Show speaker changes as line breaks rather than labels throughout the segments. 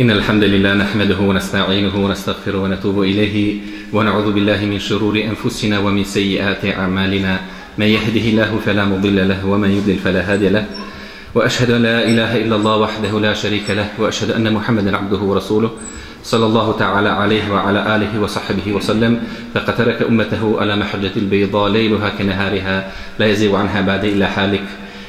إن الحمد لله نحمده ونستعينه ونستغفره ونتوب إليه ونعوذ بالله من شرور أنفسنا ومن سيئات أعمالنا. من يهده الله فلا مضل له ومن يضلل فلا هادي له. وأشهد أن لا إله إلا الله وحده لا شريك له وأشهد أن محمدا عبده ورسوله صلى الله تعالى عليه وعلى آله وصحبه وسلم. فقد ترك أمته على محجة البيضاء ليلها كنهارها لا يزيغ عنها بعد إلا حالك.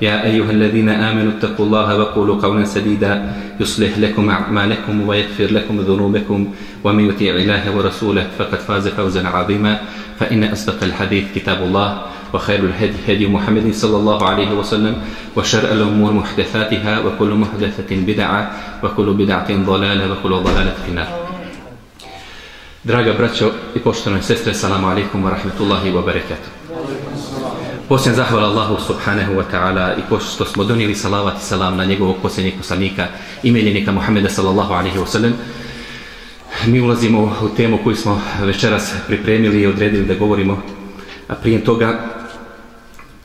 يا أيها الذين آمنوا اتقوا الله وقولوا قولا سديدا يصلح لكم أعمالكم ويغفر لكم ذنوبكم ومن يطيع الله ورسوله فقد فاز فوزا عظيما فإن أصدق الحديث كتاب الله وخير الهدي هدي محمد صلى الله عليه وسلم وشر الأمور محدثاتها وكل محدثة بدعة وكل بدعة ضلالة وكل ضلالة في النار Draga braćo i poštovane sestre, salamu alaikum wa rahmetullahi wa barakatuh. Posljednja zahvala Allahu subhanahu wa ta'ala i pošto smo donijeli salavat i salam na njegovog posljednjeg poslanika i miljenika Muhammeda sallallahu alaihi wa sallam, mi ulazimo u temu koju smo večeras pripremili i odredili da govorimo, a prije toga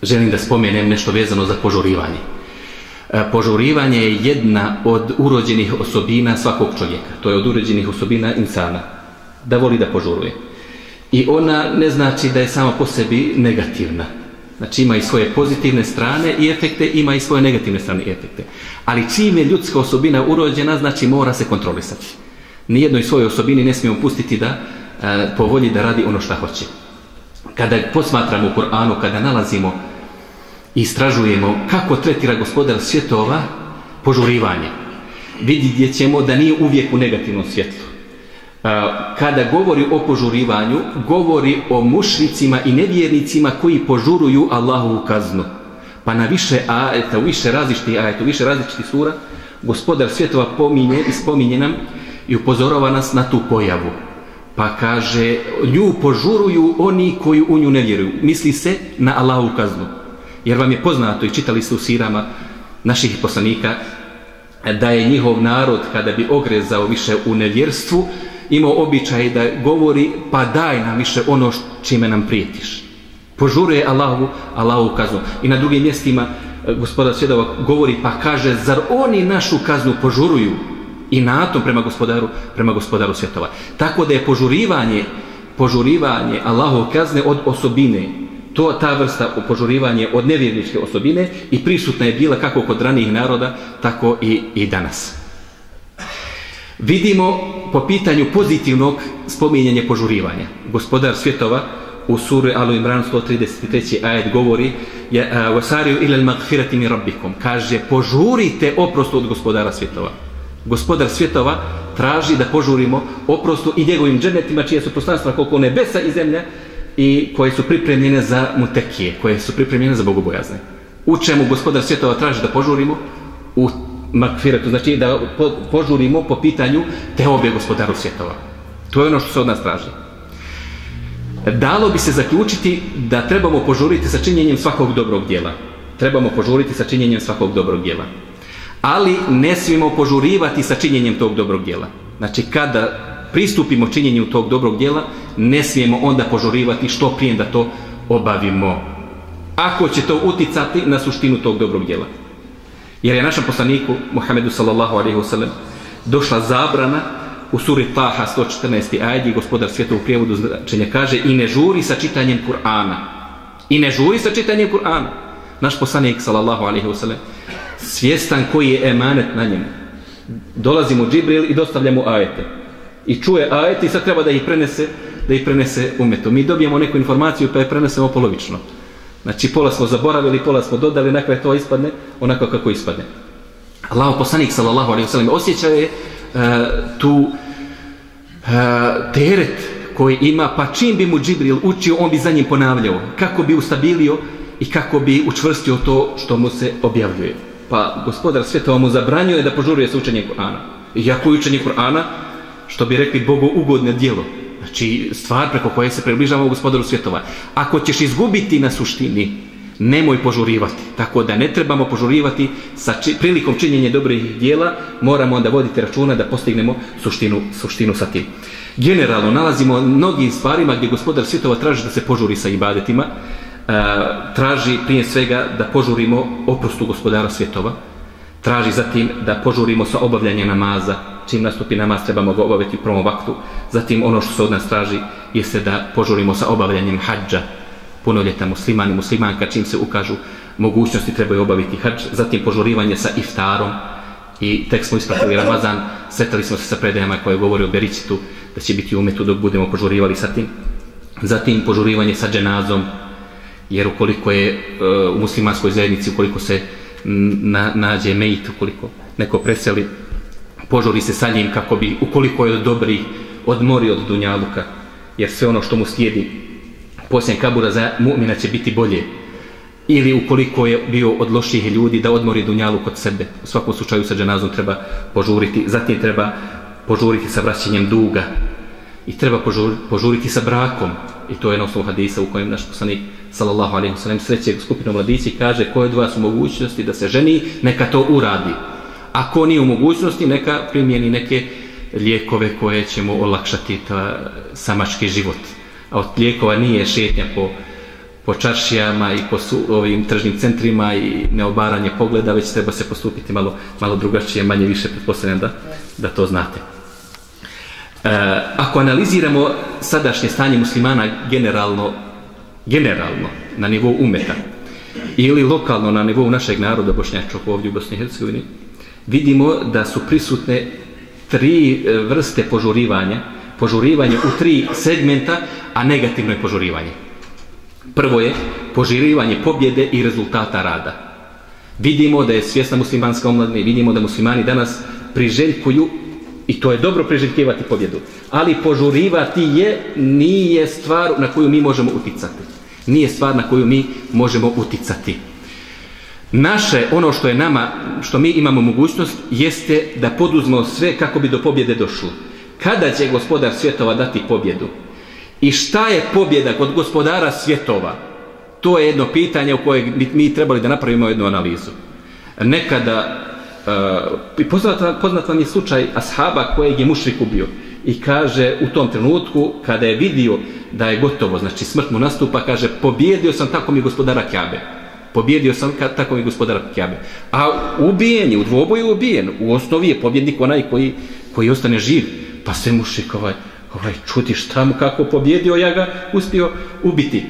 želim da spomenem nešto vezano za požurivanje. E, požurivanje je jedna od urođenih osobina svakog čovjeka. To je od urođenih osobina insana. Da voli da požuruje. I ona ne znači da je sama po sebi negativna. Znači ima i svoje pozitivne strane i efekte, ima i svoje negativne strane i efekte. Ali čim je ljudska osobina urođena, znači mora se kontrolisati. Nijednoj svojoj osobini ne smijemo pustiti da e, povolji da radi ono što hoće. Kada posmatramo u Koranu, kada nalazimo i istražujemo kako tretira gospodar svjetova požurivanje, vidjet ćemo da nije uvijek u negativnom svjetlu. Kada govori o požurivanju, govori o mušnicima i nevjernicima koji požuruju Allahovu kaznu. Pa na više ajeta, više različitih ajeta, više različitih sura, gospodar svjetova pominje i spominje nam i upozorava nas na tu pojavu. Pa kaže, nju požuruju oni koji u nju ne vjeruju. Misli se na Allahovu kaznu. Jer vam je poznato i čitali ste u sirama naših poslanika da je njihov narod kada bi ogrezao više u nevjerstvu imao običaj da govori pa daj nam više ono čime nam prijetiš. Požuruje Allahu, Allahu kaznu. I na drugim mjestima gospoda gospodar svjedova govori pa kaže zar oni našu kaznu požuruju i natom prema gospodaru, prema gospodaru svjetova. Tako da je požurivanje požurivanje Allahu kazne od osobine to ta vrsta požurivanje od nevjerničke osobine i prisutna je bila kako kod ranijih naroda, tako i, i danas. Vidimo po pitanju pozitivnog spominjanja požurivanja. Gospodar svjetova u suri Alu Imran 133. ajet govori je wasariu ila ilal magfirati min rabbikum. Kaže, požurite oprostu od gospodara svjetova. Gospodar svjetova traži da požurimo oprostu i njegovim dženetima čije su prostranstva koliko nebesa i zemlja i koje su pripremljene za mutekije, koje su pripremljene za bogobojazne. U čemu gospodar svjetova traži da požurimo? U makfiretu, znači da po, požurimo po pitanju te obje gospodaru svjetova. To je ono što se od nas traži. Dalo bi se zaključiti da trebamo požuriti sa činjenjem svakog dobrog dijela. Trebamo požuriti sa činjenjem svakog dobrog dijela. Ali ne smijemo požurivati sa činjenjem tog dobrog dijela. Znači kada pristupimo činjenju tog dobrog dijela, ne smijemo onda požurivati što prije da to obavimo. Ako će to uticati na suštinu tog dobrog dijela. Jer je našem poslaniku Muhammedu sallallahu alaihi wasallam došla zabrana u suri Taha 114. ajdi gospodar svijeta u prijevodu značenja kaže i ne žuri sa čitanjem Kur'ana. I ne žuri sa čitanjem Kur'ana. Naš poslanik sallallahu alaihi wasallam svjestan koji je emanet na njemu. Dolazi mu Džibril i dostavlja mu ajete. I čuje ajete i sad treba da ih prenese da ih prenese umetu. Mi dobijemo neku informaciju pa je prenesemo polovično. Znači pola smo zaboravili, pola smo dodali, nakon to ispadne, onako kako ispadne. Allah poslanik sallallahu alaihi wasallam osjećao je uh, tu uh, teret koji ima, pa čim bi mu Džibril učio, on bi za njim ponavljao. Kako bi ustabilio i kako bi učvrstio to što mu se objavljuje. Pa gospodar svjetova mu zabranjuje da požuruje sa učenjem Kur'ana. Iako je učenje Kur'ana, što bi rekli Bogu ugodne dijelo, Znači, stvar preko koje se približava u gospodaru svjetova. Ako ćeš izgubiti na suštini, nemoj požurivati. Tako da ne trebamo požurivati sa či, prilikom činjenja dobrih dijela, moramo onda voditi računa da postignemo suštinu, suštinu sa tim. Generalno, nalazimo mnogim stvarima gdje gospodar svjetova traži da se požuri sa ibadetima, e, traži prije svega da požurimo oprostu gospodara svjetova, traži zatim da požurimo sa obavljanjem namaza, čim nastupi namaz trebamo ga obaviti u prvom vaktu, zatim ono što se od nas traži jeste da požurimo sa obavljanjem hađa, punoljeta musliman i muslimanka čim se ukažu mogućnosti trebaju obaviti hađ, zatim požurivanje sa iftarom. I tek smo ispratili Ramazan, sretali smo se sa predajama koje govori o Bericitu, da će biti umetu dok budemo požurivali sa tim. Zatim požurivanje sa dženazom, jer ukoliko je uh, u muslimanskoj zajednici, ukoliko se na, nađe mejit, ukoliko neko preseli, požuri se sa njim kako bi, ukoliko je dobri, odmori od Dunjaluka, jer sve ono što mu slijedi posljednje kabura za mu'mina će biti bolje. Ili ukoliko je bio od loših ljudi da odmori Dunjalu kod sebe. U svakom slučaju sa dženazom treba požuriti. Zatim treba požuriti sa vraćanjem duga. I treba požuriti sa brakom. I to je na osnovu hadisa u kojem naš poslanik sallallahu alaihi wasallam, sreće skupinu mladici kaže koje dva su mogućnosti da se ženi, neka to uradi. Ako nije u mogućnosti, neka primijeni neke lijekove koje će mu olakšati ta samački život. A od lijekova nije šetnja po, po čaršijama i po su, ovim tržnim centrima i neobaranje pogleda, već treba se postupiti malo, malo drugačije, manje više pretpostavljam da, da to znate. E, ako analiziramo sadašnje stanje muslimana generalno, generalno na nivou umeta ili lokalno na nivou našeg naroda bošnjačkog ovdje u Bosni i Hercegovini, vidimo da su prisutne tri e, vrste požurivanja, požurivanje u tri segmenta, a negativno je požurivanje. Prvo je požurivanje pobjede i rezultata rada. Vidimo da je svjesna muslimanska omladina i vidimo da muslimani danas priželjkuju i to je dobro priželjkivati pobjedu, ali požurivati je nije stvar na koju mi možemo uticati. Nije stvar na koju mi možemo uticati. Naše, ono što je nama, što mi imamo mogućnost, jeste da poduzmemo sve kako bi do pobjede došlo. Kada će gospodar svjetova dati pobjedu? I šta je pobjeda kod gospodara svjetova? To je jedno pitanje u koje bi mi trebali da napravimo jednu analizu. Nekada, e, uh, poznat, poznat vam je slučaj ashaba kojeg je mušrik ubio. I kaže u tom trenutku, kada je vidio da je gotovo, znači smrt mu nastupa, kaže, pobjedio sam tako mi gospodara Kjabe. Pobjedio sam tako mi gospodara Kjabe. A ubijen je, u dvoboju ubijen. U osnovi je pobjednik onaj koji, koji ostane živ. Pa se mušik ovaj, ovaj čuti šta mu kako pobjedio, ja ga uspio ubiti.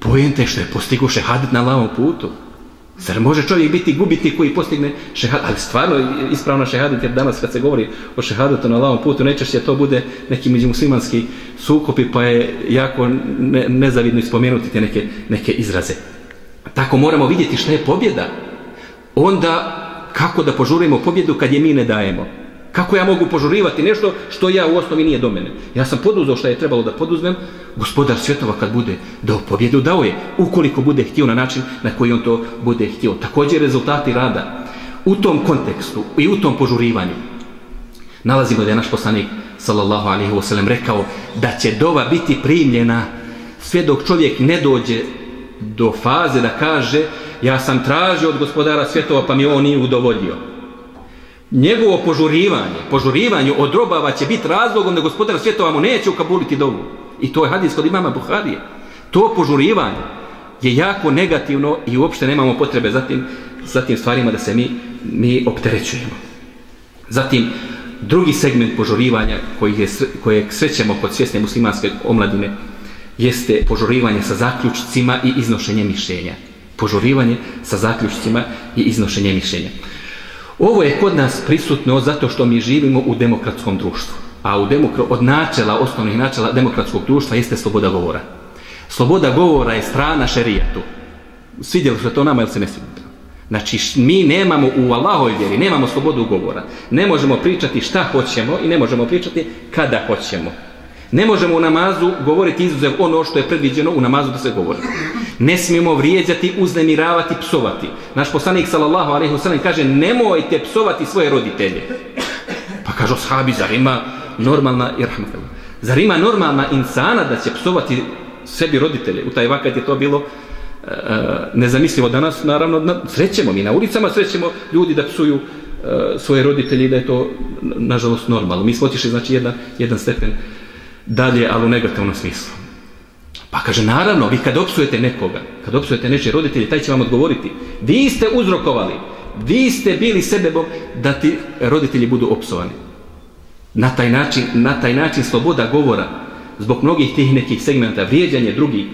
Pojente što je postigo šehadet na lavom putu. Zar može čovjek biti gubiti koji postigne šehad? Ali stvarno ispravno šehadet, jer danas kad se govori o šehadetu na lavom putu, najčešće to bude neki međumuslimanski sukopi, pa je jako ne, nezavidno ispomenuti te neke, neke izraze. Tako moramo vidjeti šta je pobjeda. Onda kako da požurimo pobjedu kad je mi ne dajemo. Kako ja mogu požurivati nešto što ja u osnovi nije do mene? Ja sam poduzao što je trebalo da poduzmem. Gospodar svjetova kad bude dao pobjedu, dao je. Ukoliko bude htio na način na koji on to bude htio. Također rezultati rada. U tom kontekstu i u tom požurivanju nalazimo da je naš poslanik sallallahu alaihi wasallam rekao da će dova biti primljena sve dok čovjek ne dođe do faze da kaže ja sam tražio od gospodara svjetova pa mi on nije udovoljio njegovo požurivanje, požurivanje od robava će biti razlogom da gospodar svjetova mu neće ukabuliti dovu. I to je hadis kod imama Buharije. To požurivanje je jako negativno i uopšte nemamo potrebe za tim, za tim stvarima da se mi, mi opterećujemo. Zatim, drugi segment požurivanja koji je, koje srećemo kod svjesne muslimanske omladine jeste požurivanje sa zaključcima i iznošenje mišljenja. Požurivanje sa zaključcima i iznošenje mišljenja. Ovo je kod nas prisutno zato što mi živimo u demokratskom društvu. A u demokra od načela, osnovnih načela demokratskog društva jeste sloboda govora. Sloboda govora je strana šerijatu. Svidjeli se to nama ili se ne svidjeli? Znači, mi nemamo u Allahoj vjeri, nemamo slobodu govora. Ne možemo pričati šta hoćemo i ne možemo pričati kada hoćemo. Ne možemo u namazu govoriti izuzev ono što je predviđeno u namazu da se govori. Ne smijemo vrijeđati, uznemiravati, psovati. Naš poslanik sallallahu alejhi ve sellem kaže nemojte psovati svoje roditelje. Pa kaže sahabi zar ima normalna irhamkallah. Zar ima normalna insana da će psovati sebi roditelje? U taj vakat je to bilo e, e, nezamislivo danas, naravno, na, srećemo mi na ulicama, srećemo ljudi da psuju e, svoje i da je to, nažalost, normalno. Mi smo otišli, znači, jedan, jedan stepen dalje, ali u negativnom smislu. Pa kaže, naravno, vi kad opsujete nekoga, kad opsujete nečije roditelje, taj će vam odgovoriti. Vi ste uzrokovali, vi ste bili sebebom da ti roditelji budu opsovani. Na taj način, na taj način sloboda govora, zbog mnogih tih nekih segmenta, vrijeđanje drugih, e,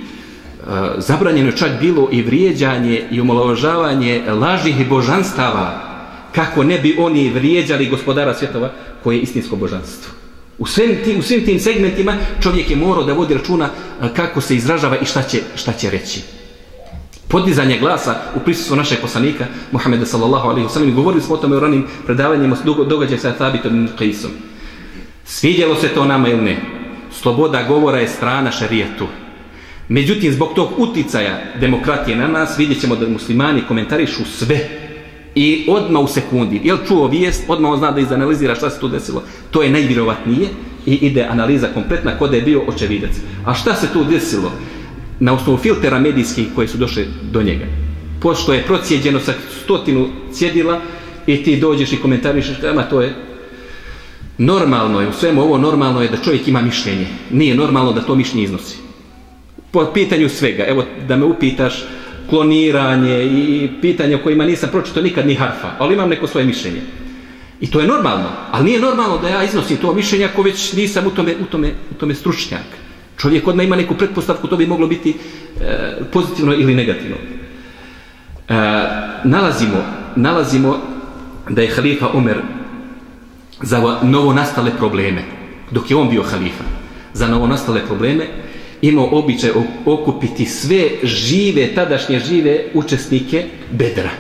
zabranjeno čak bilo i vrijeđanje i omalovažavanje lažnih božanstava, kako ne bi oni vrijeđali gospodara svjetova koje je istinsko božanstvo. U svim, tim, u svim tim segmentima čovjek je morao da vodi računa e, kako se izražava i šta će, šta će reći. Podizanje glasa u prisutstvu našeg poslanika Muhammeda sallallahu alaihi ve sellem govorili smo o tome u ranim predavanjima događaj sa Thabitom i Qaisom. Svidjelo se to nama ili ne? Sloboda govora je strana šarijetu. Međutim, zbog tog uticaja demokratije na nas, vidjet ćemo da muslimani komentarišu sve i odma u sekundi. Jel čuo vijest, odma on zna da izanalizira šta se tu desilo. To je najvjerovatnije i ide analiza kompletna kod je bio očevidac. A šta se tu desilo? Na osnovu filtera medijskih koji su došli do njega. Pošto je procijeđeno sa stotinu cjedila i ti dođeš i komentarišeš, ama to je normalno je, u svemu ovo normalno je da čovjek ima mišljenje. Nije normalno da to mišljenje iznosi po pitanju svega. Evo, da me upitaš kloniranje i pitanja o kojima nisam pročito nikad ni harfa, ali imam neko svoje mišljenje. I to je normalno, ali nije normalno da ja iznosim to mišljenje ako već nisam u tome, u tome, u tome stručnjak. Čovjek odmah ima neku pretpostavku, to bi moglo biti e, pozitivno ili negativno. E, nalazimo, nalazimo da je halifa Omer za novo nastale probleme, dok je on bio halifa, za novo nastale probleme, imao običaj okupiti sve žive, tadašnje žive učesnike bedra.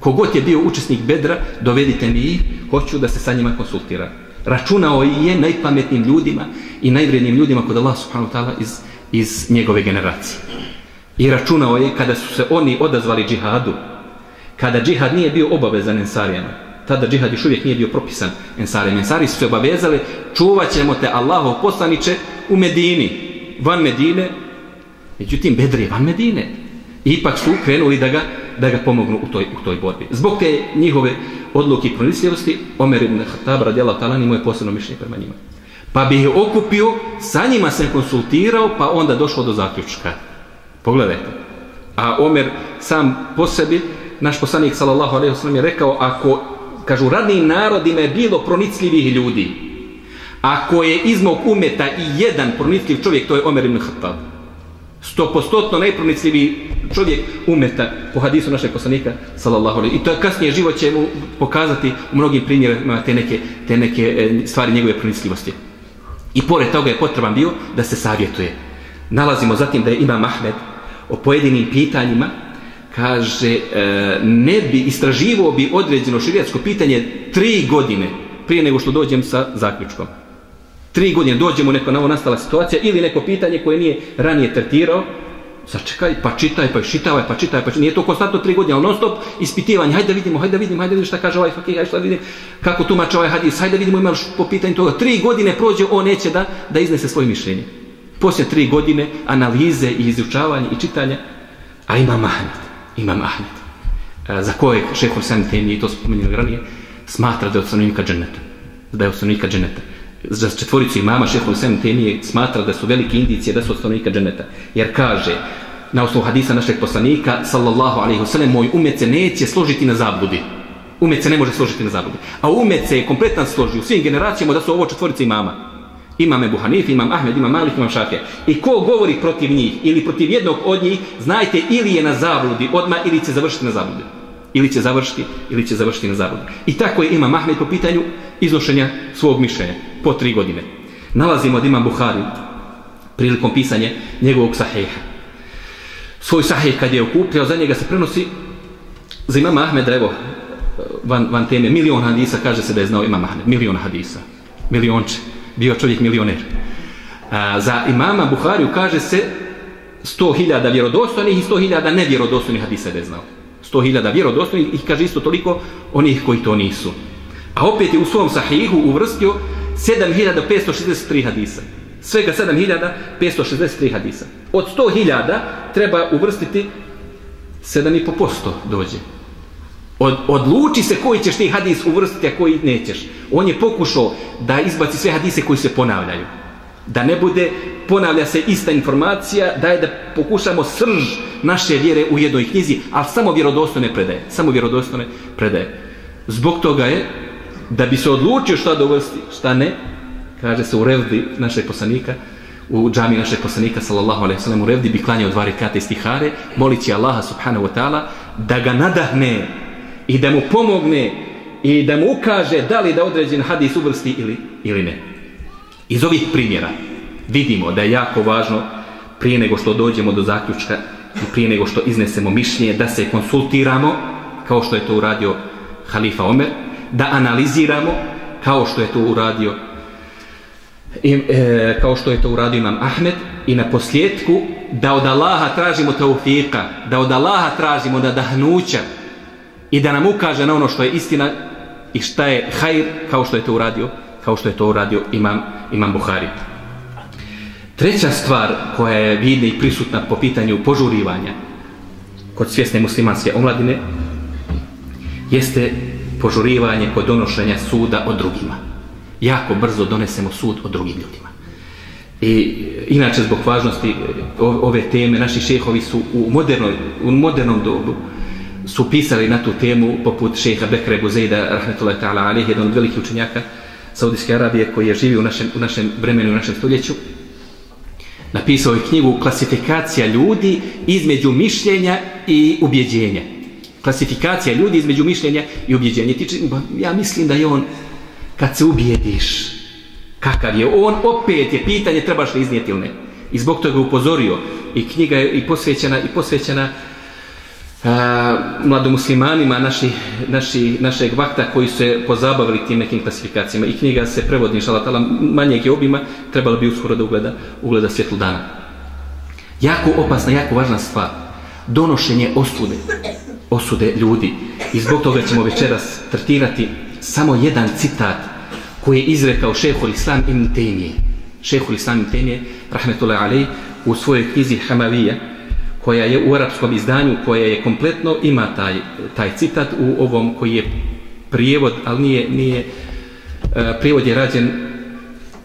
Kogod je bio učesnik bedra, dovedite mi ih, hoću da se sa njima konsultira. Računao je najpametnim ljudima i najvrednijim ljudima kod Allah subhanahu ta'ala iz, iz njegove generacije. I računao je kada su se oni odazvali džihadu, kada džihad nije bio obavezan ensarijama, tada džihad još uvijek nije bio propisan ensarijama. Ensari su se obavezali, čuvat ćemo te Allahov poslaniće u Medini, van Medine, međutim Bedr je van Medine. Ipak su krenuli da ga, da ga pomognu u toj, u toj borbi. Zbog te njihove odluke i pronisljivosti, Omer ibn Khattab radijala talan imao je posebno mišljenje prema njima. Pa bi je okupio, sa njima se konsultirao, pa onda došlo do zaključka. Pogledajte. A Omer sam po sebi, naš poslanik sallallahu alaihi wa sallam je rekao, ako, kažu, radnim narodima je bilo pronicljivih ljudi, Ako je iz mog umeta i jedan pronicljiv čovjek, to je Omer ibn Khattab. Stopostotno najpronicljiviji čovjek umeta po hadisu našeg poslanika, sallallahu alaihi. I to je kasnije život će mu pokazati u mnogim primjerima te neke, te neke e, stvari njegove pronicljivosti. I pored toga je potreban bio da se savjetuje. Nalazimo zatim da je Imam Ahmed o pojedinim pitanjima kaže e, ne bi istraživo bi određeno širijatsko pitanje tri godine prije nego što dođem sa zaključkom tri godine dođemo neko novo nastala situacija ili neko pitanje koje nije ranije tretirao, sačekaj, pa čitaj, pa šitavaj, pa čitaj, pa čitaj. Nije to konstantno tri godine, ali non stop ispitivanje, hajde da vidimo, hajde da vidimo, hajde da vidimo šta kaže ovaj fakih, hajde da vidimo kako tumače ovaj hadis, hajde da vidimo ima po pitanju toga. Tri godine prođe, on neće da, da iznese svoje mišljenje. Poslije tri godine analize i izučavanja i čitanja, a ima Ahmed, ima Ahmed, e, za kojeg šeho sam te nije to spomenuo ranije, smatra da je od stanovnika dženeta. Da je od stanovnika dženeta za četvoricu imama šeho Sem Temije smatra da su velike indicije da su od stanovnika dženeta. Jer kaže, na osnovu hadisa našeg poslanika, sallallahu alaihi wasallam, moj umet se neće složiti na zabludi. Umet se ne može složiti na zabludi. A umet se je kompletan složio u svim generacijama da su ovo četvorice imama. Imam Ebu Hanif, imam Ahmed, imam Malik, imam Šafija. I ko govori protiv njih ili protiv jednog od njih, znajte ili je na zabludi odma ili će završiti na zabludi ili će završiti ili će završiti na zabludi. I tako je ima Ahmed po pitanju iznošenja svog mišljenja po tri godine. Nalazimo od ima Buhari prilikom pisanja njegovog sahiha. Svoj sahih kad je okupljao, za njega se prenosi za imama Ahmed, evo, van, van teme, milion hadisa, kaže se da je znao imam Ahmed, milion hadisa, milionče, bio čovjek milioner. A, za imama Buhariju kaže se 100.000 vjerodostojnih i 100.000 nevjerodostojnih hadisa da je znao. 100.000 vjerodostojnih i kaže isto toliko onih koji to nisu. A opet je u svom sahihu uvrstio 7.563 hadisa. Svega 7.563 hadisa. Od 100.000 treba uvrstiti 7,5% dođe. Od, odluči se koji ćeš ti hadis uvrstiti, a koji nećeš. On je pokušao da izbaci sve hadise koji se ponavljaju. Da ne bude, ponavlja se ista informacija, da je da pokušamo srž naše vjere u jednoj knjizi, a samo vjerodostojne predaje. Samo vjerodostojne predaje. Zbog toga je, da bi se odlučio šta dovesti, šta ne, kaže se u revdi našeg poslanika, u džami našeg poslanika sallallahu alejhi ve sellem u revdi bi klanjao dva rekata istihare molići Allaha subhanahu wa taala da ga nadahne i da mu pomogne i da mu ukaže da li da određen hadis uvrsti ili ili ne. Iz ovih primjera vidimo da je jako važno prije nego što dođemo do zaključka i prije nego što iznesemo mišljenje da se konsultiramo kao što je to uradio halifa Omer da analiziramo kao što je to uradio I, e, kao što je to uradio imam Ahmed i na posljedku da od Allaha tražimo taufika da od Allaha tražimo da dahnuća i da nam ukaže na ono što je istina i šta je hajr kao što je to uradio kao što je to uradio imam, imam Buhari. Treća stvar koja je vidna i prisutna po pitanju požurivanja kod svjesne muslimanske omladine jeste požurivanje kod donošenja suda od drugima. Jako brzo donesemo sud o drugim ljudima. I inače zbog važnosti e, ove teme naši šehovi su u modernoj u modernom dobu su pisali na tu temu poput šeha Bekre Buzeida rahmetullahi ta'ala alih jedan od velikih učenjaka Saudijske Arabije koji je živio u našem, u našem vremenu u našem stoljeću. Napisao je knjigu klasifikacija ljudi između mišljenja i ubjeđenja klasifikacija ljudi između mišljenja i ubjeđenja. Ja mislim da je on kad se ubijediš kakav je on opet je pitanje trebaš li iznijeti ili ne. I zbog toga upozorio. I knjiga je i posvećena i posvećena a, mladomuslimanima naši, naši, našeg vakta koji su se pozabavili tim nekim klasifikacijama. I knjiga se prevodi šalatala manjeg je obima trebalo bi uskoro da ugleda, ugleda svjetlu dana. Jako opasna, jako važna stvar. Donošenje osude osude ljudi i zbog toga ćemo večeras tretirati samo jedan citat koji je izrekao šehol Islam ibn Tejmije. Šehol Islam ibn Tejmije, rahmetullahi alej, u svojoj knjizi Hamavija, koja je u arapskom izdanju, koja je kompletno, ima taj, taj citat u ovom koji je prijevod, ali nije, nije e, prijevod je rađen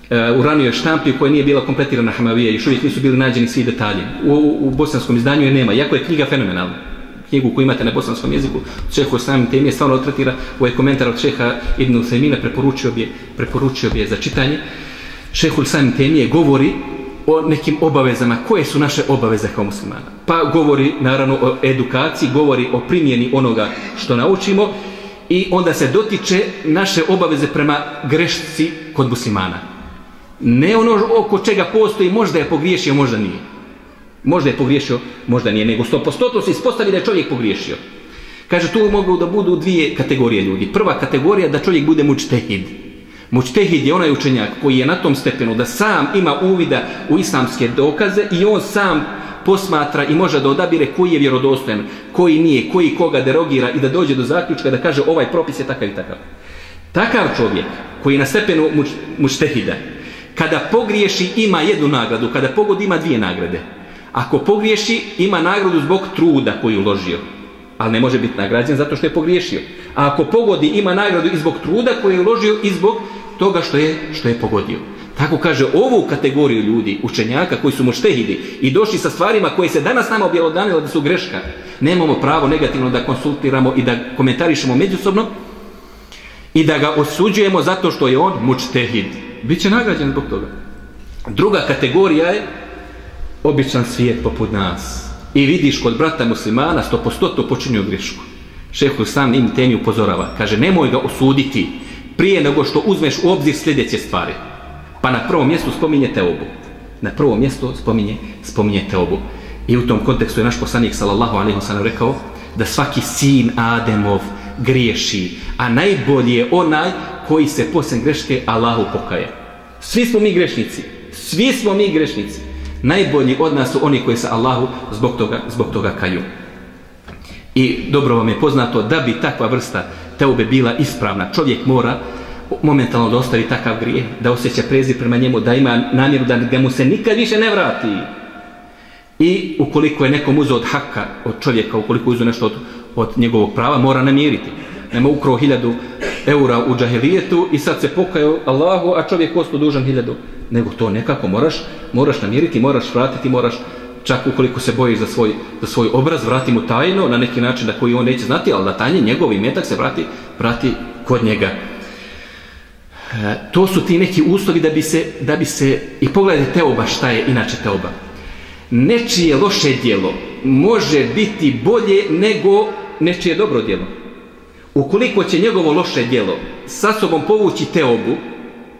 e, u ranijoj štampi koja nije bila kompletirana Hamavija, još uvijek nisu bili nađeni svi detalji. U, u, u bosanskom izdanju je nema, jako je knjiga fenomenalna knjigu koju imate na bosanskom jeziku, šehu samim temije, stvarno otretira ovaj komentar od šeha Ibn Uthemina, preporučio bi, preporučio bi je za čitanje. Šehu samim temije govori o nekim obavezama, koje su naše obaveze kao muslimana. Pa govori naravno o edukaciji, govori o primjeni onoga što naučimo i onda se dotiče naše obaveze prema grešci kod muslimana. Ne ono oko čega postoji, možda je pogriješio, možda nije. Možda je pogriješio, možda nije, nego 100% se ispostavi da je čovjek pogriješio. Kaže, tu mogu da budu dvije kategorije ljudi. Prva kategorija da čovjek bude mučtehid. Mučtehid je onaj učenjak koji je na tom stepenu da sam ima uvida u islamske dokaze i on sam posmatra i može da odabire koji je vjerodostojan, koji nije, koji koga derogira i da dođe do zaključka da kaže ovaj propis je takav i takav. Takav čovjek koji je na stepenu muč, mučtehida, kada pogriješi ima jednu nagradu, kada pogodi ima dvije nagrade. Ako pogriješi, ima nagradu zbog truda koji uložio. Ali ne može biti nagrađen zato što je pogriješio. A ako pogodi, ima nagradu i zbog truda koji je uložio i zbog toga što je, što je pogodio. Tako kaže ovu kategoriju ljudi, učenjaka koji su muštehidi i došli sa stvarima koje se danas nama objelodanila da su greška. Nemamo pravo negativno da konsultiramo i da komentarišemo međusobno i da ga osuđujemo zato što je on muštehid. Biće nagrađen zbog toga. Druga kategorija je običan svijet poput nas i vidiš kod brata muslimana sto postoto počinju grešku. Šehu sam im temi upozorava. Kaže, nemoj ga osuditi prije nego što uzmeš u obzir sljedeće stvari. Pa na prvom mjestu spominjete obu. Na prvom mjestu spominje, spominjete obu. I u tom kontekstu je naš poslanik sallallahu alaihi wa sallam rekao da svaki sin Ademov griješi, a najbolji je onaj koji se poslije greške Allahu pokaje. Svi smo mi grešnici. Svi smo mi grešnici najbolji od nas su oni koji se Allahu zbog toga, zbog toga kaju. I dobro vam je poznato da bi takva vrsta teube bila ispravna. Čovjek mora momentalno da ostavi takav grijeh, da osjeća prezir prema njemu, da ima namjeru da da mu se nikad više ne vrati. I ukoliko je nekom uzeo od haka, od čovjeka, ukoliko je uzeo nešto od, od njegovog prava, mora namiriti. Nema ukrao hiljadu eura u džahilijetu i sad se pokajao Allahu, a čovjek ostao dužan hiljadu. Nego to nekako moraš, moraš namiriti, moraš vratiti, moraš čak ukoliko se boji za svoj, za svoj obraz, vrati mu tajno na neki način da koji on neće znati, ali da tajnje njegov imetak se vrati, vrati kod njega. E, to su ti neki uslovi da bi se, da bi se i pogledajte teoba šta je inače teoba. Nečije loše djelo može biti bolje nego nečije dobro djelo. Ukoliko će njegovo loše djelo sa sobom povući teobu,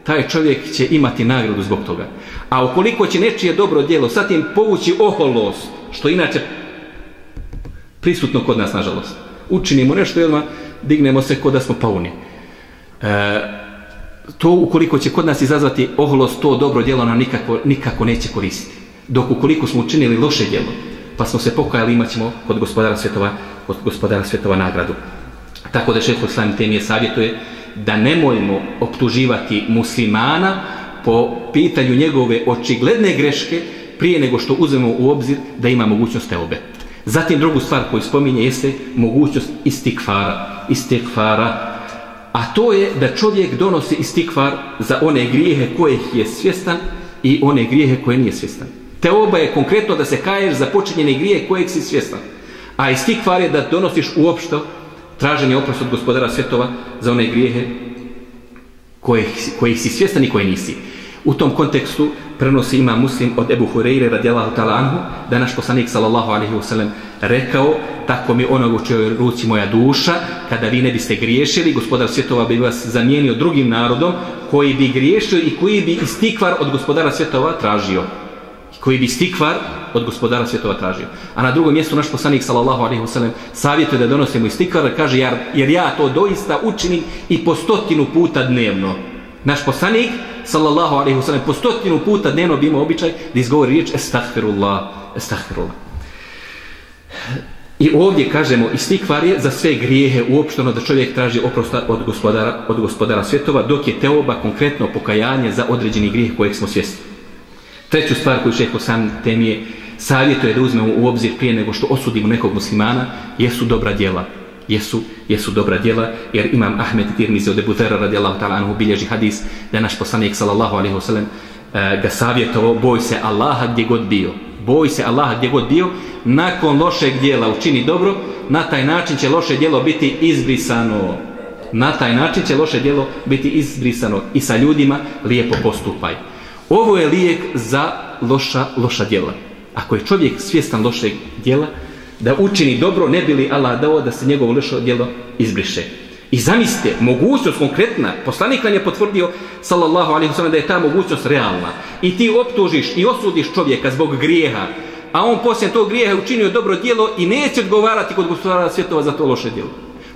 taj čovjek će imati nagradu zbog toga. A ukoliko će nečije dobro djelo sa tim povući oholost, što inače prisutno kod nas, nažalost, učinimo nešto i odmah dignemo se kod da smo pauni. E, to ukoliko će kod nas izazvati oholost, to dobro djelo nam nikako, nikako neće koristiti. Dok ukoliko smo učinili loše djelo, pa smo se pokajali, imat ćemo kod gospodara svjetova, kod gospodara svjetova nagradu. Tako da šeho Islam temije savjetuje da nemojmo optuživati muslimana po pitanju njegove očigledne greške prije nego što uzmemo u obzir da ima mogućnost teobe. Zatim drugu stvar koju spominje jeste mogućnost istikfara. Istikfara. A to je da čovjek donosi istikfar za one grijehe koje je svjestan i one grijehe koje nije svjestan. Teoba je konkretno da se kaješ za počinjene grije kojeg si svjestan. A istikfar je da donosiš uopšto traženje oprost od gospodara svjetova za one grijehe kojih, kojih si svjestan i koje nisi. U tom kontekstu prenosi ima muslim od Ebu Hureyre radijalahu ta'ala anhu da naš poslanik sallallahu alaihi wasallam rekao tako mi onogu čoj ruci moja duša kada vi ne biste griješili gospodar svjetova bi vas zamijenio drugim narodom koji bi griješio i koji bi istikvar od gospodara svjetova tražio koji bi stikvar od gospodara svjetova tražio. A na drugom mjestu naš poslanik sallallahu alejhi ve sellem savjetuje da donosimo istikvar, kaže jer, jer ja to doista učinim i po stotinu puta dnevno. Naš poslanik sallallahu alejhi ve sellem po stotinu puta dnevno bi imao običaj da izgovori riječ estagfirullah, estagfirullah. I ovdje kažemo istikvar je za sve grijehe uopšteno da čovjek traži oprosta od gospodara, od gospodara svjetova, dok je teoba konkretno pokajanje za određeni grijeh kojeg smo svjesni. Treću stvar koju šeho sam temije savjetuje da uzmemo u obzir prije nego što osudimo nekog muslimana, jesu dobra djela. Jesu, jesu dobra djela, jer imam Ahmed Tirmizi od Ebu Zera radijallahu ta'ala anhu bilježi hadis da naš poslanik sallallahu alaihi wasallam e, ga savjetovao, boj se Allaha gdje god bio. Boj se Allaha gdje god bio, nakon lošeg djela učini dobro, na taj način će loše djelo biti izbrisano. Na taj način će loše djelo biti izbrisano i sa ljudima lijepo postupaj. Ovo je lijek za loša, loša djela. Ako je čovjek svjestan lošeg djela, da učini dobro, ne bi li Allah dao da se njegovo loše djelo izbriše. I zamislite, mogućnost konkretna, poslanik nam je potvrdio, sallallahu alaihi sallam, da je ta mogućnost realna. I ti optužiš i osudiš čovjeka zbog grijeha, a on poslije tog grijeha učinio dobro djelo i neće odgovarati kod gospodara svjetova za to loše djelo.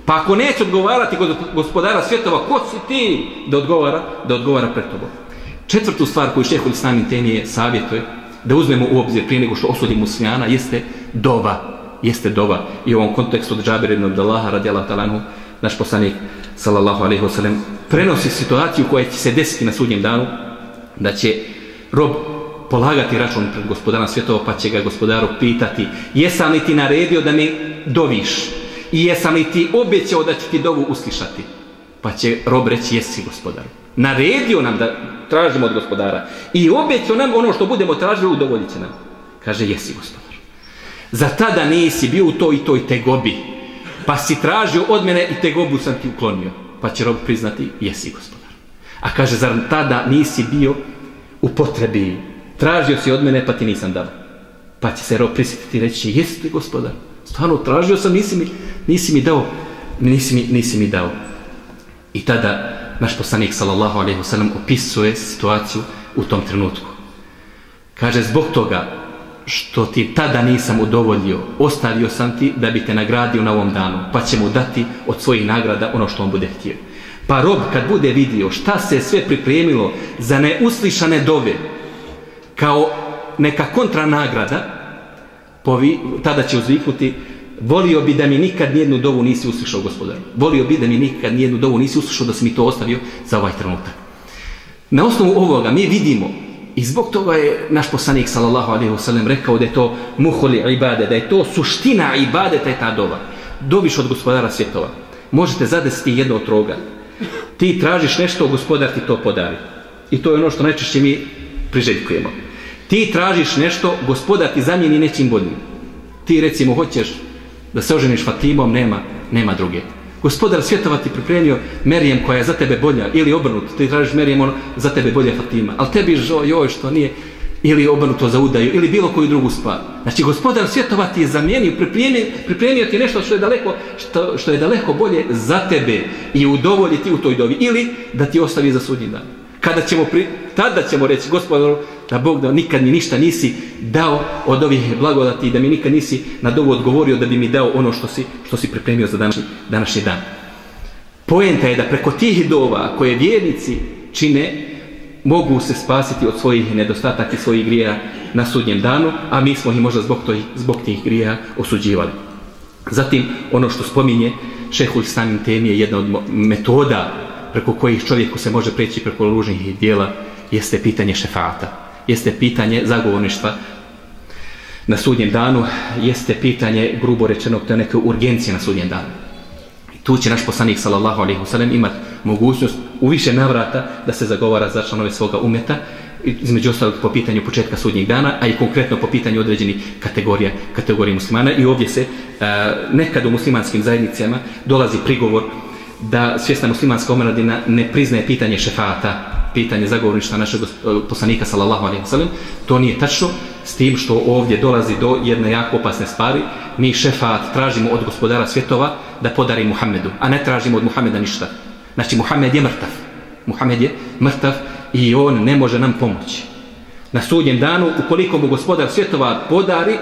Pa ako neće odgovarati kod gospodara svjetova, ko si ti da odgovara, da odgovara pred tobom? Četvrtu stvar koju šehol Islami temije savjetuje da uzmemo u obzir prije nego što osudimo muslimana jeste dova. Jeste dova. I u ovom kontekstu od Džabir ibn Abdallaha radijalahu talanhu naš poslanik sallallahu alaihi wa sallam prenosi situaciju koja će se desiti na sudnjem danu da će rob polagati račun pred gospodarom svjetova pa će ga gospodaru pitati jesam li ti naredio da mi doviš i jesam li ti obećao da će ti dovu uslišati pa će rob reći jesi gospodaru naredio nam da tražimo od gospodara i obećao nam ono što budemo tražili udovoljit će nam. Kaže, jesi gospodar. Za tada nisi bio u toj i toj tegobi, pa si tražio od mene i tegobu sam ti uklonio. Pa će rob priznati, jesi gospodar. A kaže, zar tada nisi bio u potrebi, tražio si od mene pa ti nisam dao. Pa će se rob prisjetiti i reći, jesi ti gospodar. Stvarno, tražio sam, nisi mi, nisi mi dao, nisi mi, nisi mi dao. I tada naš poslanik sallallahu alejhi ve sellem opisuje situaciju u tom trenutku. Kaže zbog toga što ti tada nisam udovoljio, ostavio sam ti da bi te nagradio na ovom danu, pa će mu dati od svojih nagrada ono što on bude htio. Pa rob kad bude vidio šta se sve pripremilo za neuslišane dove kao neka kontra nagrada, povi, tada će uzviknuti volio bi da mi nikad nijednu dovu nisi uslišao gospodar. Volio bi da mi nikad nijednu dovu nisi uslišao da si mi to ostavio za ovaj trenutak. Na osnovu ovoga mi vidimo I zbog toga je naš poslanik sallallahu alejhi ve sellem rekao da je to muhuli ibade, da je to suština ibade taj ta dova. Doviš od gospodara svjetova. Možete zadesiti jedno od roga. Ti tražiš nešto, gospodar ti to podari. I to je ono što najčešće mi priželjkujemo. Ti tražiš nešto, gospodar ti zamijeni nečim boljim. Ti recimo hoćeš da se oženiš Fatimom, nema, nema druge. Gospodar svjetova ti pripremio Merijem koja je za tebe bolja ili obrnuto, ti tražiš Merijem ono, za tebe bolje Fatima, ali tebi žo, joj što nije, ili obrnuto za udaju, ili bilo koju drugu stvar. Znači, gospodar svjetova ti je zamijenio, pripremio, pripremio ti nešto što je, daleko, što, što je daleko bolje za tebe i udovolji ti u toj dovi, ili da ti ostavi za sudnji dan. Kada ćemo, pri, tada ćemo reći, gospodaru, da Bog da nikad mi ništa nisi dao od ovih blagodati, da mi nikad nisi na dovu odgovorio da bi mi dao ono što si, što si pripremio za današnji, današnji dan. Poenta je da preko tih dova koje vjernici čine, mogu se spasiti od svojih nedostataka i svojih grija na sudnjem danu, a mi smo ih možda zbog, toj, zbog tih grija osuđivali. Zatim, ono što spominje šehul samim temi je jedna od metoda preko kojih čovjeku se može preći preko ružnih dijela, jeste pitanje šefata jeste pitanje zagovorništva na sudnjem danu, jeste pitanje, grubo rečeno, to je neke urgencije na sudnjem danu. I tu će naš poslanik, sallallahu alaihi wasallam, imati mogućnost u više navrata da se zagovara za članove svoga umeta, između ostalog po pitanju početka sudnjeg dana, a i konkretno po pitanju određenih kategorija, kategorije muslimana. I ovdje se a, nekad u muslimanskim zajednicama dolazi prigovor da svjesna muslimanska omladina ne priznaje pitanje šefata, pitanje zagovorništva našeg eh, poslanika sallallahu alejhi ve sellem to nije tačno s tim što ovdje dolazi do jedne jako opasne stvari. Mi šefat tražimo od gospodara svjetova da podari Muhammedu a ne tražimo od Muhameda ništa. Znači Muhammed je mrtav. Muhammed je mrtav i on ne može nam pomoći. Na sudnjem danu ukoliko mu gospodar svjetova podari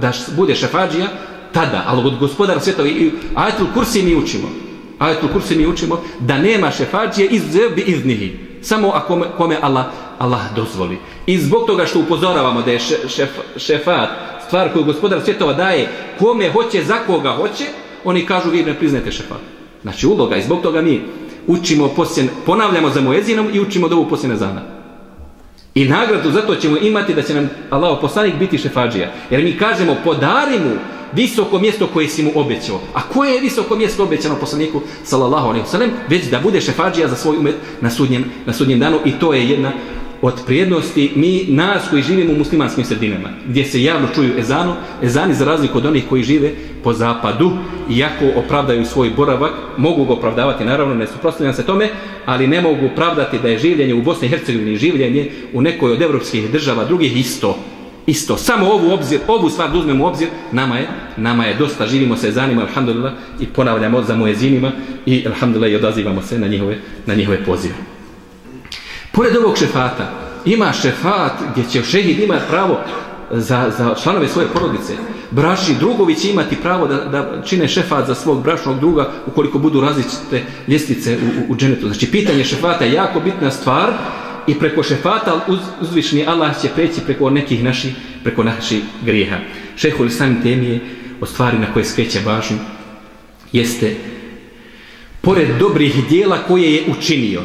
da bude šefadžija tada ali od gospodara svjetova i ajetul kursi mi učimo ajetul kursi mi učimo da nema šefadžije iz bi iznihi samo ako kome Allah Allah dozvoli. I zbog toga što upozoravamo da je šef, šefat stvar koju gospodar svjetova daje kome hoće, za koga hoće, oni kažu vi ne priznajete šefat. Znači uloga i zbog toga mi učimo posljen, ponavljamo za mojezinom i učimo dovu posljedne zana. I nagradu zato ćemo imati da će nam Allah poslanik biti šefadžija. Jer mi kažemo podari mu visoko mjesto koje si mu obećao. A koje je visoko mjesto obećano poslaniku sallallahu alejhi ve sellem, već da bude šefadžija za svoj umet na sudnjem na sudnjem danu i to je jedna od prijednosti mi nas koji živimo u muslimanskim sredinama gdje se javno čuju ezanu ezani za razliku od onih koji žive po zapadu iako opravdaju svoj boravak mogu ga opravdavati naravno ne suprotstavljam se tome ali ne mogu opravdati da je življenje u Bosni i Hercegovini življenje u nekoj od evropskih država drugih isto isto. Samo ovu obzir, ovu stvar da uzmemo u obzir, nama je, nama je dosta, živimo se zanima, alhamdulillah, i ponavljamo za muezinima i alhamdulillah i odazivamo se na njihove, na njihove pozive. Pored ovog šefata, ima šefat gdje će šehid imati pravo za, za članove svoje porodice. Braši drugovi će imati pravo da, da čine šefat za svog brašnog druga ukoliko budu različite ljestvice u, u, u dženetu. Znači, pitanje šefata je jako bitna stvar i preko šefata uz, uzvišni Allah će preći preko nekih naših preko naših grijeha. Šehol sam temije o stvari na koje skreće važno jeste pored dobrih dijela koje je učinio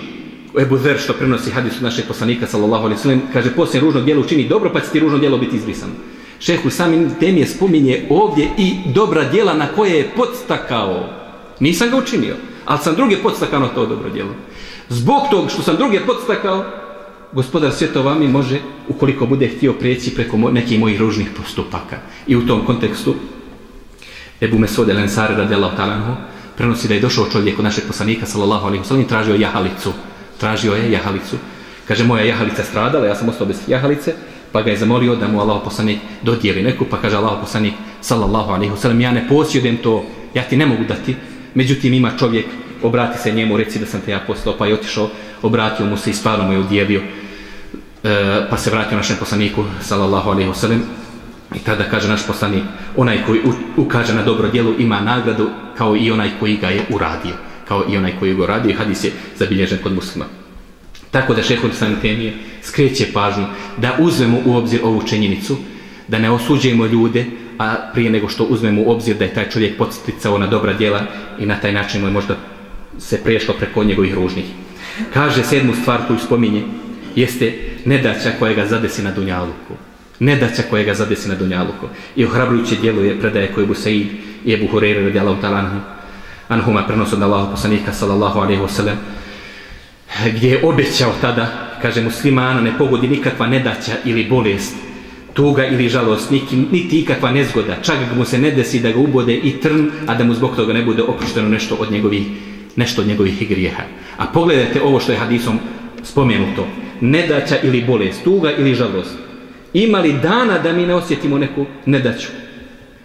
Ebu Zer što prenosi hadis od našeg poslanika sallallahu alaihi sallam kaže poslije ružnog dijela učini dobro pa će ti ružno dijelo biti izbrisano. Šehu sam temije spominje ovdje i dobra dijela na koje je podstakao. Nisam ga učinio, ali sam druge podstakao na to dobro dijelo. Zbog tog što sam druge podstakao, gospodar svjetova mi može, ukoliko bude htio preći preko nekih mojih ružnih postupaka. I u tom kontekstu, Ebu Mesod el Ensare radijallahu talanhu, prenosi da je došao čovjek od našeg poslanika, sallallahu alaihi wa tražio jahalicu. Tražio je jahalicu. Kaže, moja jahalica stradala, ja sam ostao bez jahalice, pa ga je zamolio da mu Allah poslanik dodijeli neku, pa kaže Allah poslanik, sallallahu alaihi wa ja ne posjedem to, ja ti ne mogu dati, međutim ima čovjek, obrati se njemu, reci da sam te ja poslao, pa je otišao, obratio mu se i stvarno mu je udjelio e, pa se vratio našem poslaniku sallallahu alaihi wasallam i tada kaže naš poslanik onaj koji ukaže na dobro djelo ima nagradu kao i onaj koji ga je uradio kao i onaj koji ga uradio hadis je zabilježen kod muslima. Tako da šehol sanitemije skreće pažnju da uzmemo u obzir ovu činjenicu da ne osuđujemo ljude a prije nego što uzmemo u obzir da je taj čovjek podsticao na dobra djela i na taj način mu je možda se prešlo preko njegovih ružnih. Kaže sedmu stvar koju spominje jeste nedaća koja ga zadesi na Dunjaluku. Nedaća koja ga zadesi na Dunjaluku. I ohrabrujuće djelo je predaje koje bu Said i Ebu Hureyre radi Allahu ta'ala anhu. Anhuma prenos od Allahu poslanika sallallahu alaihi wasallam gdje je obećao tada, kaže muslimana, ne pogodi nikakva nedaća ili bolest, tuga ili žalost, niti, niti ikakva nezgoda, čak mu se ne desi da ga ubode i trn, a da mu zbog toga ne bude oprošteno nešto od njegovih, nešto od njegovih grijeha. A pogledajte ovo što je hadisom spomenuto. Nedaća ili bolest, tuga ili žalost. Ima li dana da mi ne osjetimo neku nedaću?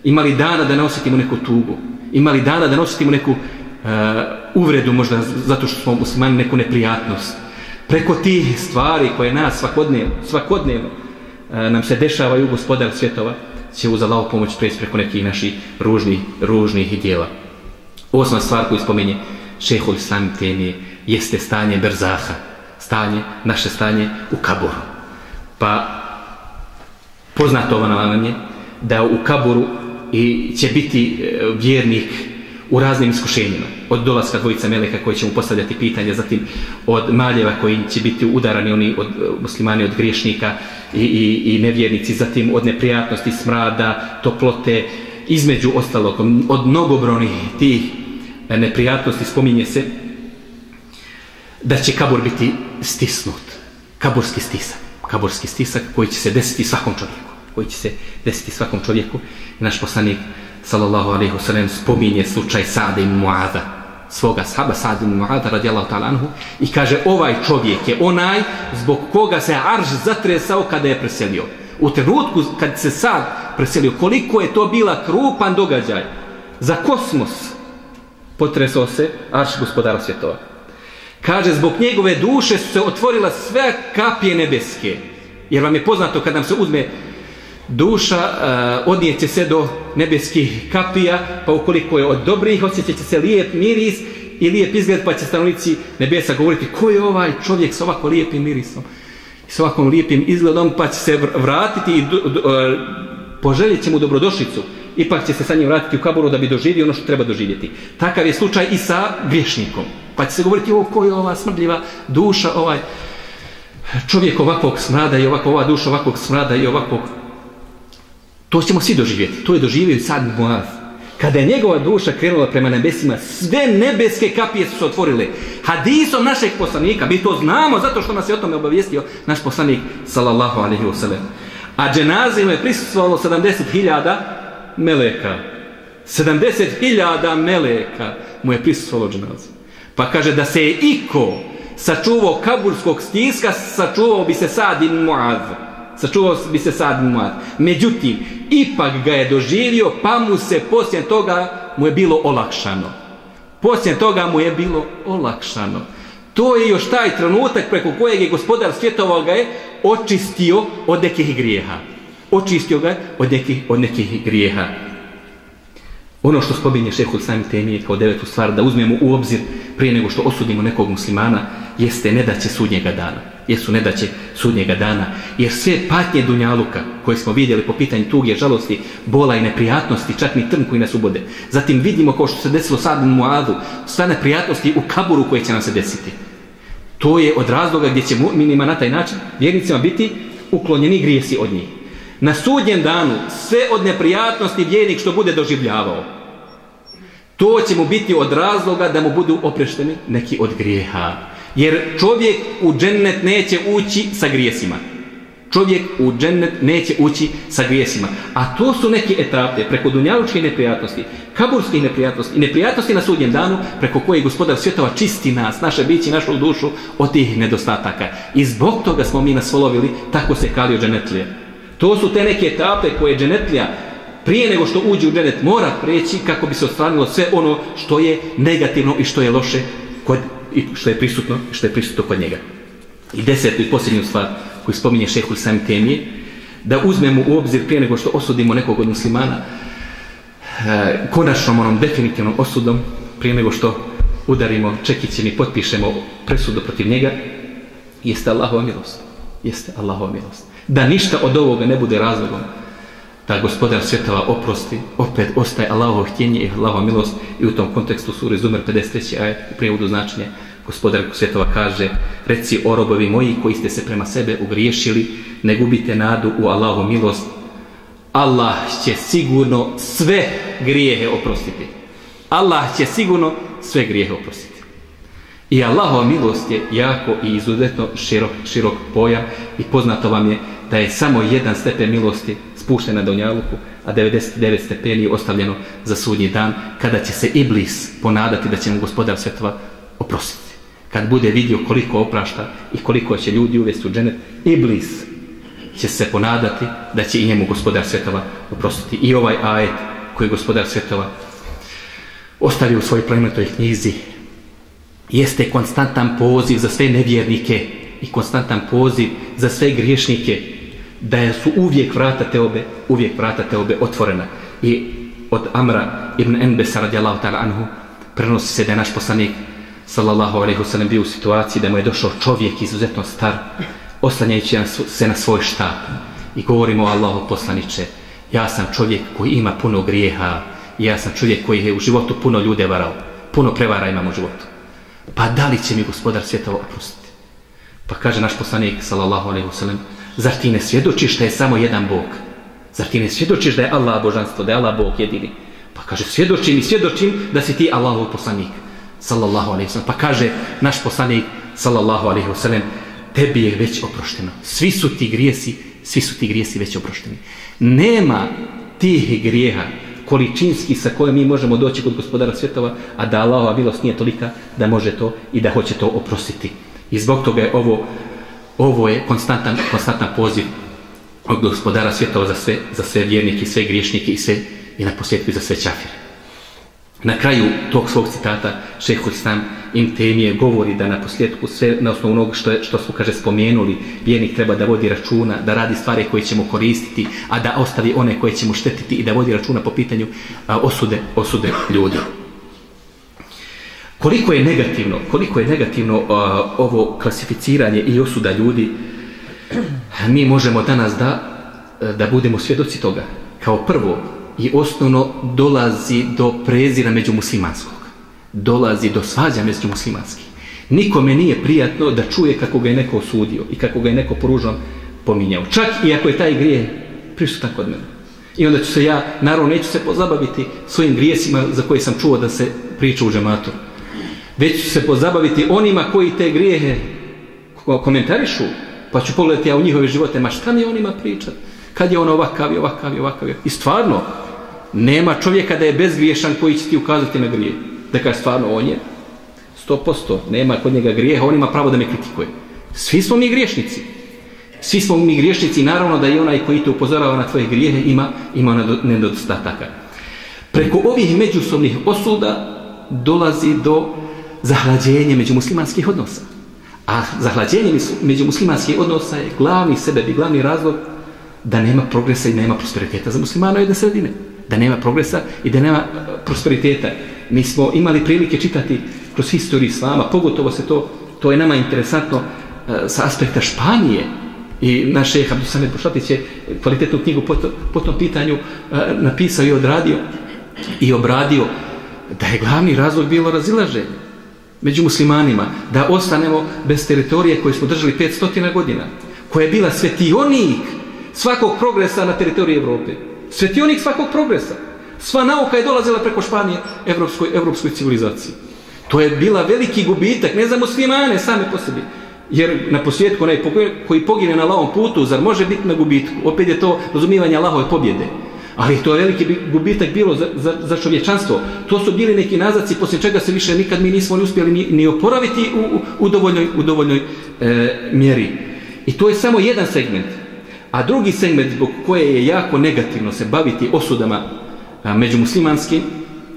Ima li dana da ne osjetimo neku tugu? Ima li dana da ne osjetimo neku uh, uvredu možda zato što smo muslimani neku neprijatnost? Preko tih stvari koje nas svakodnevno, svakodnevno uh, nam se dešavaju gospodar svjetova će uz Allaho pomoć preći preko nekih naših ružnih, ružnih dijela. Osma stvar koju spomenje šehol sam temije jeste stanje berzaha stanje, naše stanje u kaburu. Pa poznato ono nam je da u kaburu i će biti e, vjernik u raznim iskušenjima. Od dolaska dvojica meleka koji će mu postavljati pitanja, zatim od maljeva koji će biti udarani oni od e, muslimani od griješnika i, i, i nevjernici, zatim od neprijatnosti, smrada, toplote, između ostalog, od mnogobronih tih e, neprijatnosti spominje se da će kabur biti stisnut. Kaburski stisak. Kaburski stisak koji će se desiti svakom čovjeku. Koji će se desiti svakom čovjeku. I naš poslanik, sallallahu alaihi wasallam, spominje slučaj Sa'da i Mu'ada. Svoga sahaba Sa'da i Mu'ada, radijallahu ta'ala anhu. I kaže, ovaj čovjek je onaj zbog koga se Arš zatresao kada je preselio. U trenutku kad se Sa'd preselio, koliko je to bila krupan događaj za kosmos, potresao se Arš gospodara svjetova. Kaže, zbog njegove duše su se otvorila sve kapije nebeske. Jer vam je poznato kad nam se uzme duša, eh, uh, odnijeće se do nebeskih kapija, pa ukoliko je od dobrih, osjećat će se lijep miris i lijep izgled, pa će stanovnici nebesa govoriti ko je ovaj čovjek s ovako lijepim mirisom s ovakvom lijepim izgledom, pa će se vratiti i uh, poželjet će mu dobrodošlicu. Ipak će se sa njim vratiti u kaboru da bi doživio ono što treba doživjeti. Takav je slučaj i sa griješnikom. Pa će se govoriti o ko je ova smrdljiva duša, ovaj čovjek ovakvog smrada i ovako, ova duša ovakvog smrada i ovakvog... To ćemo svi doživjeti. To je doživio i sad Muaz. Kada je njegova duša krenula prema nebesima, sve nebeske kapije su se otvorile. Hadisom našeg poslanika, mi to znamo zato što nas je o tome obavijestio naš poslanik, sallallahu alaihi wasallam. A dženazima je prisustvovalo 70.000 meleka. 70.000 meleka mu je prisustvovalo dženazima. Pa kaže da se je iko sačuvao kaburskog stiska, sačuvao bi se sad i muad. Sačuvao bi se sad in muad. Međutim, ipak ga je doživio, pa mu se poslije toga mu je bilo olakšano. Poslije toga mu je bilo olakšano. To je još taj trenutak preko kojeg je gospodar svjetova ga je očistio od nekih grijeha. Očistio ga od nekih, od nekih grijeha. Ono što spominje šehol sami temije kao devetu stvar, da uzmemo u obzir prije nego što osudimo nekog muslimana, jeste ne da će sudnjega dana. Jesu ne da će sudnjega dana. Jer sve patnje Dunjaluka koje smo vidjeli po pitanju tuge, žalosti, bola i neprijatnosti, čak ni trn koji nas ubode. Zatim vidimo kao što se desilo sad u Muadu, sve neprijatnosti u kaburu koje će nam se desiti. To je od razloga gdje će minima na taj način vjernicima biti uklonjeni grijesi od njih. Na sudnjem danu sve od neprijatnosti vjernik što bude doživljavao, To će mu biti od razloga da mu budu oprešteni neki od grijeha. Jer čovjek u džennet neće ući sa grijesima. Čovjek u džennet neće ući sa grijesima. A to su neke etape preko dunjalučke neprijatnosti, kaburske neprijatnosti i neprijatnosti na sudnjem danu preko koje gospodar svjetova čisti nas, naše biće, našu dušu od tih nedostataka. I zbog toga smo mi nasvolovili tako se kalio džennetlija. To su te neke etape koje džennetlija prije nego što uđe u dženet mora preći kako bi se odstranilo sve ono što je negativno i što je loše kod, i što je prisutno što je prisutno kod njega. I desetu i posljednju stvar koju spominje šehul sami temije, da uzmemo u obzir prije nego što osudimo nekog od muslimana e, konačnom onom definitivnom osudom prije nego što udarimo čekićem i potpišemo presudu protiv njega jeste Allahova milost. Jeste Allahova milost. Da ništa od ovoga ne bude razlogom da gospodar svjetova oprosti, opet ostaje Allahovo htjenje i Allahova milost i u tom kontekstu suri Zumer 53. ajet u prijevodu značenje Gospodar svjetova kaže, reci o robovi moji koji ste se prema sebe ugriješili, ne gubite nadu u Allahovu milost. Allah će sigurno sve grijehe oprostiti. Allah će sigurno sve grijehe oprostiti. I Allahova milost je jako i izuzetno širok, širok pojam i poznato vam je da je samo jedan stepen milosti spušten na Donjaluku, a 99 stepeni je ostavljeno za sudnji dan, kada će se Iblis ponadati da će mu gospodar svjetova oprostiti. Kad bude vidio koliko oprašta i koliko će ljudi uvesti u dženet, Iblis će se ponadati da će i njemu gospodar svjetova oprostiti. I ovaj ajet koji gospodar svjetova ostavio u svojoj plemenitoj knjizi jeste konstantan poziv za sve nevjernike i konstantan poziv za sve griješnike da su uvijek vrata te obe, uvijek vrata te obe otvorena. I od Amra ibn Enbesa radijallahu ta'ala anhu prenosi se da je naš poslanik sallallahu alaihi wasallam bio u situaciji da mu je došao čovjek izuzetno star oslanjajući se na svoj štap i govorimo o Allahu poslaniče ja sam čovjek koji ima puno grijeha ja sam čovjek koji je u životu puno ljude varao puno prevara imam u životu pa da li će mi gospodar svjetova oprostiti? Pa kaže naš poslanik, sallallahu alaihi wasallam, zar ti ne svjedočiš da je samo jedan Bog? Zar ti ne svjedočiš da je Allah božanstvo, da je Allah Bog jedini? Pa kaže, svjedočim i svjedočim da si ti Allahov poslanik, sallallahu alaihi wasallam. Pa kaže naš poslanik, sallallahu alaihi wasallam, tebi je već oprošteno. Svi su ti grijesi, svi su ti grijesi već oprošteni. Nema tih grijeha količinski sa kojom mi možemo doći kod gospodara svjetova, a da Allahova milost nije tolika da može to i da hoće to oprostiti. I zbog toga je ovo, ovo je konstantan, konstantan poziv od gospodara svjetova za sve, za sve vjernike, sve griješnike i sve i na posljedku za sve čafire. Na kraju tog svog citata šeho Islam im temije govori da na posljedku sve na osnovu onog što, je, što su kaže spomenuli vjernik treba da vodi računa, da radi stvari koje ćemo koristiti, a da ostavi one koje ćemo štetiti i da vodi računa po pitanju a, osude, osude ljudi. Koliko je negativno, koliko je negativno a, ovo klasificiranje i osuda ljudi, mi možemo danas da, da budemo svjedoci toga. Kao prvo, i osnovno dolazi do prezira među muslimanskog. Dolazi do svađa među muslimanskih. Nikome nije prijatno da čuje kako ga je neko osudio i kako ga je neko poružan pominjao. Čak i ako je taj grije prisutan kod mene. I onda ću se ja, naravno, neću se pozabaviti svojim grijesima za koje sam čuo da se priča u džematu. Već ću se pozabaviti onima koji te grijehe komentarišu, pa ću pogledati ja u njihove živote, ma šta mi onima pričat? Kad je on ovakav i ovakav i ovakav? I stvarno, nema čovjeka da je bezgriješan koji će ti ukazati na grije. Da kaže stvarno on je 100%, nema kod njega grijeha, on ima pravo da me kritikuje. Svi smo mi griješnici. Svi smo mi griješnici naravno da i onaj koji te upozorava na tvoje grijehe ima, ima nedostataka. Preko ovih međusobnih osuda dolazi do zahlađenje među muslimanskih odnosa. A zahlađenje među muslimanskih odnosa je glavni sebebi, glavni razlog da nema progresa i nema prosperiteta za muslimano jedne sredine da nema progresa i da nema e, prosperiteta. Mi smo imali prilike čitati kroz historiju islama, pogotovo se to, to je nama interesantno e, sa aspekta Španije i naš šeha Abdusamed Bošatić je kvalitetnu knjigu po, to, po tom pitanju e, napisao i odradio i obradio da je glavni razlog bilo razilaženje među muslimanima, da ostanemo bez teritorije koje smo držali 500 godina, koja je bila svetionik svakog progresa na teritoriji Evrope svetionik svakog progresa. Sva nauka je dolazila preko Španije evropskoj, evropskoj civilizaciji. To je bila veliki gubitak, ne za muslimane same po sebi. Jer na posvjetku onaj koji pogine na lavom putu, zar može biti na gubitku? Opet je to razumivanje Allahove pobjede. Ali to je veliki gubitak bilo za, za, za čovječanstvo. To su bili neki nazaci poslije čega se više nikad mi nismo ni uspjeli ni, ni oporaviti u, u, dovoljnoj, u dovoljnoj e, mjeri. I to je samo jedan segment. A drugi segment zbog koje je jako negativno se baviti osudama među muslimanskim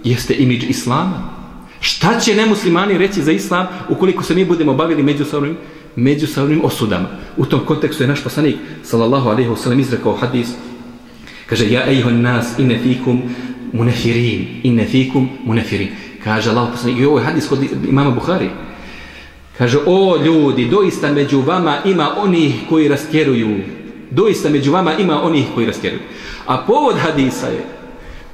jeste imidž islama. Šta će nemuslimani reći za islam ukoliko se mi budemo bavili međusobnim, međusobnim osudama? U tom kontekstu je naš poslanik sallallahu alaihi wasallam izrekao hadis kaže ja ejhon nas ine fikum munefirin ine fikum munefirin kaže Allah poslanik i ovo je hadis kod imama Buhari kaže o ljudi doista među vama ima onih koji rastjeruju doista među vama ima onih koji rastjeruju. A povod hadisa je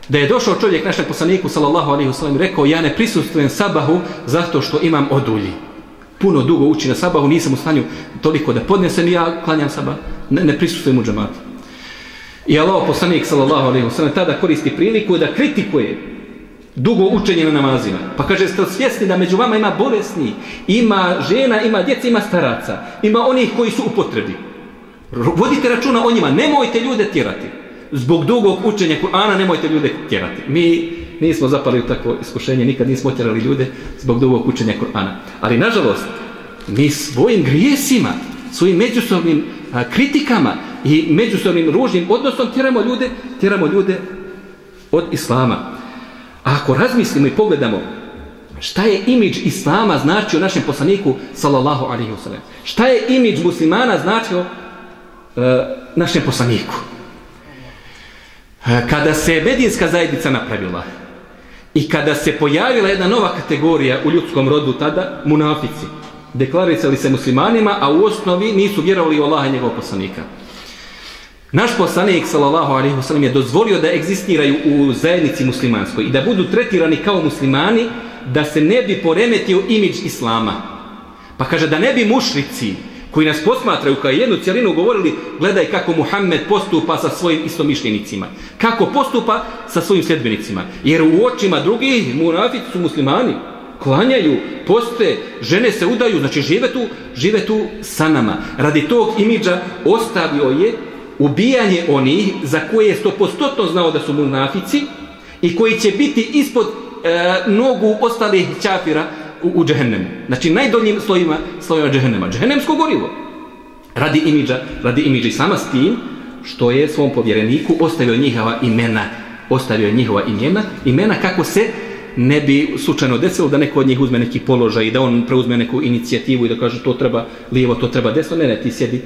da je došao čovjek našem poslaniku sallallahu alaihi wasallam rekao ja ne prisustujem sabahu zato što imam odulji. puno dugo uči na sabahu, nisam u stanju toliko da podnesem ja klanjam sabah, ne, ne prisustujem u džamatu. I Allah poslanik sallallahu alaihi wasallam tada koristi priliku da kritikuje dugo učenje na namazima. Pa kaže ste svjesni da među vama ima bolesni, ima žena, ima djeca, ima staraca, ima onih koji su u potrebi. Vodite računa o njima, nemojte ljude tjerati. Zbog dugog učenja Kur'ana nemojte ljude tjerati. Mi nismo zapali u takvo iskušenje, nikad nismo tjerali ljude zbog dugog učenja Kur'ana. Ali nažalost, mi svojim grijesima, svojim međusobnim a, kritikama i međusobnim ružnim odnosom tjeramo ljude, tjeramo ljude od Islama. A ako razmislimo i pogledamo šta je imidž Islama značio našem poslaniku sallallahu alaihi ve sellem. šta je imidž muslimana značio e, našem poslaniku. E, kada se medijinska zajednica napravila i kada se pojavila jedna nova kategorija u ljudskom rodu tada, munafici, deklarisali se muslimanima, a u osnovi nisu vjerovali u Allaha i njegovog poslanika. Naš poslanik sallallahu alejhi ve sellem je dozvolio da egzistiraju u zajednici muslimanskoj i da budu tretirani kao muslimani da se ne bi poremetio imidž islama. Pa kaže da ne bi mušrici koji nas posmatraju kao jednu cjelinu govorili gledaj kako Muhammed postupa sa svojim istomišljenicima. Kako postupa sa svojim sljedbenicima. Jer u očima drugih munafici su muslimani. Klanjaju, poste, žene se udaju, znači žive tu, žive tu sa nama. Radi tog imidža ostavio je ubijanje onih za koje je stopostotno znao da su munafici i koji će biti ispod e, nogu ostalih čafira u, u džehennemu. Znači najdoljim slojima, slojima džehennema. Džehennemsko gorivo. Radi imidža, radi imidža i sama s tim što je svom povjereniku ostavio njihova imena, ostavio njihova imena, imena kako se ne bi slučajno desilo da neko od njih uzme neki položaj i da on preuzme neku inicijativu i da kaže to treba lijevo, to treba desno. Ne, ne, ti sjedi,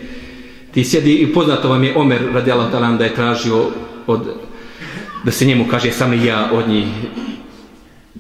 ti sjedi i poznato vam je Omer radijalahu talan da je tražio od, da se njemu kaže sam ja od njih.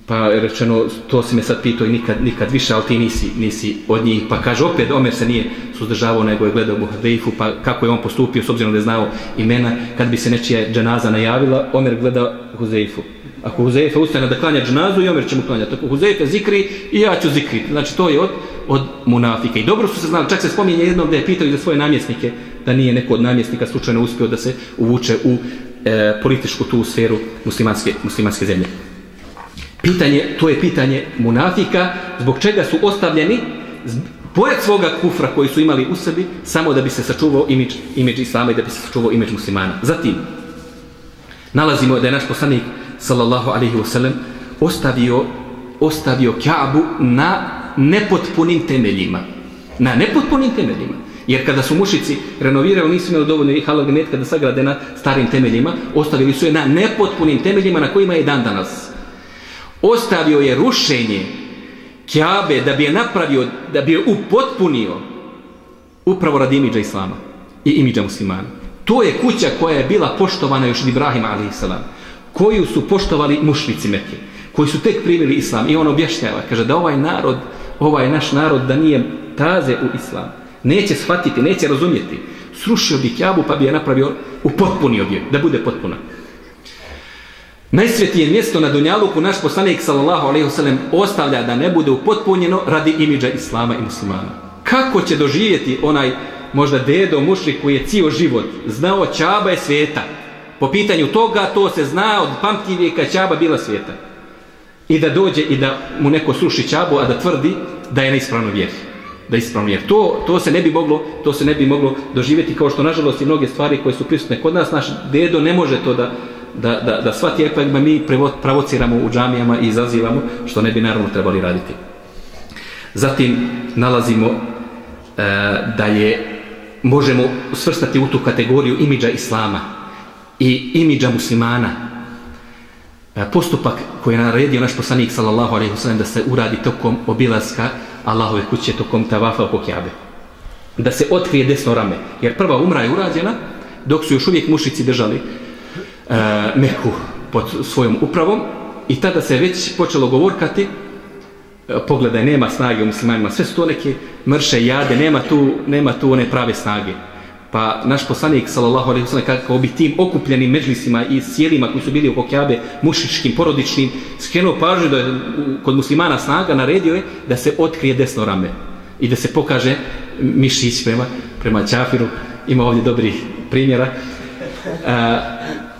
Pa je rečeno to si me sad pitao i nikad, nikad više ali ti nisi, nisi od njih. Pa kaže opet Omer se nije suzdržavao nego je gledao Buhadeifu pa kako je on postupio s obzirom da je znao imena kad bi se nečija džanaza najavila Omer gleda Huzeifu ako Huzeifa ustane da klanja džnazu i Omer će mu klanjati ako Huzeifa zikri i ja ću zikriti znači to je od, od munafike i dobro su se znali čak se spominje jednom da je pitao za svoje namjesnike da nije neko od namjesnika slučajno uspio da se uvuče u e, političku tu sferu muslimanske, muslimanske zemlje. Pitanje, to je pitanje munafika, zbog čega su ostavljeni pored svoga kufra koji su imali u sebi, samo da bi se sačuvao imidž, imidž islama i da bi se sačuvao imidž muslimana. Zatim, nalazimo da je naš poslanik, sallallahu alaihi wasallam, ostavio, ostavio Kaabu na nepotpunim temeljima. Na nepotpunim temeljima. Jer kada su mušici renovirali, nisu imali dovoljno i halal da sagrade na starim temeljima, ostavili su je na nepotpunim temeljima na kojima je dan danas. Ostavio je rušenje Kjabe da bi je napravio, da bi je upotpunio upravo radi imidža Islama i imidža muslimana. To je kuća koja je bila poštovana još od Ibrahima a.s koju su poštovali mušnici Mekke, koji su tek primili Islam i on objašnjava, kaže da ovaj narod, ovaj naš narod da nije taze u islam, neće shvatiti, neće razumjeti. Srušio bi kjabu pa bi je napravio u potpuni objekt, da bude potpuna. Najsvetije mjesto na Dunjaluku naš poslanik sallallahu alaihi wasallam ostavlja da ne bude upotpunjeno radi imidža Islama i muslimana. Kako će doživjeti onaj možda dedo mušlik koji je cijel život znao čaba je svijeta. Po pitanju toga to se zna od pamtivijeka čaba bila svijeta. I da dođe i da mu neko sluši čabu, a da tvrdi da je neispravno vjeri da je ispravno vjer. to to se ne bi moglo to se ne bi moglo doživjeti kao što nažalost i mnoge stvari koje su prisutne kod nas naš dedo ne može to da da da da svati ako mi provociramo u džamijama i izazivamo što ne bi naravno trebali raditi zatim nalazimo e, da je možemo svrstati u tu kategoriju imidža islama i imidža muslimana e, postupak koji je naredio naš poslanik sallallahu alejhi ve da se uradi tokom obilaska Allahove kuće tokom tavafa oko Kjabe. Da se otkrije desno rame. Jer prva umra je urađena dok su još uvijek mušici držali e, Meku pod svojom upravom i tada se već počelo govorkati e, pogledaj, nema snage u muslimanima, sve su to neke mrše, jade, nema tu, nema tu one prave snage. Pa naš poslanik, sallallahu alaihi wasallam, kako bi tim okupljenim međlisima i sjelima koji su bili oko Kjabe, mušičkim, porodičnim, skrenuo pažnju da je kod muslimana snaga naredio je da se otkrije desno rame. i da se pokaže mišić prema, prema Ćafiru, ima ovdje dobrih primjera. A,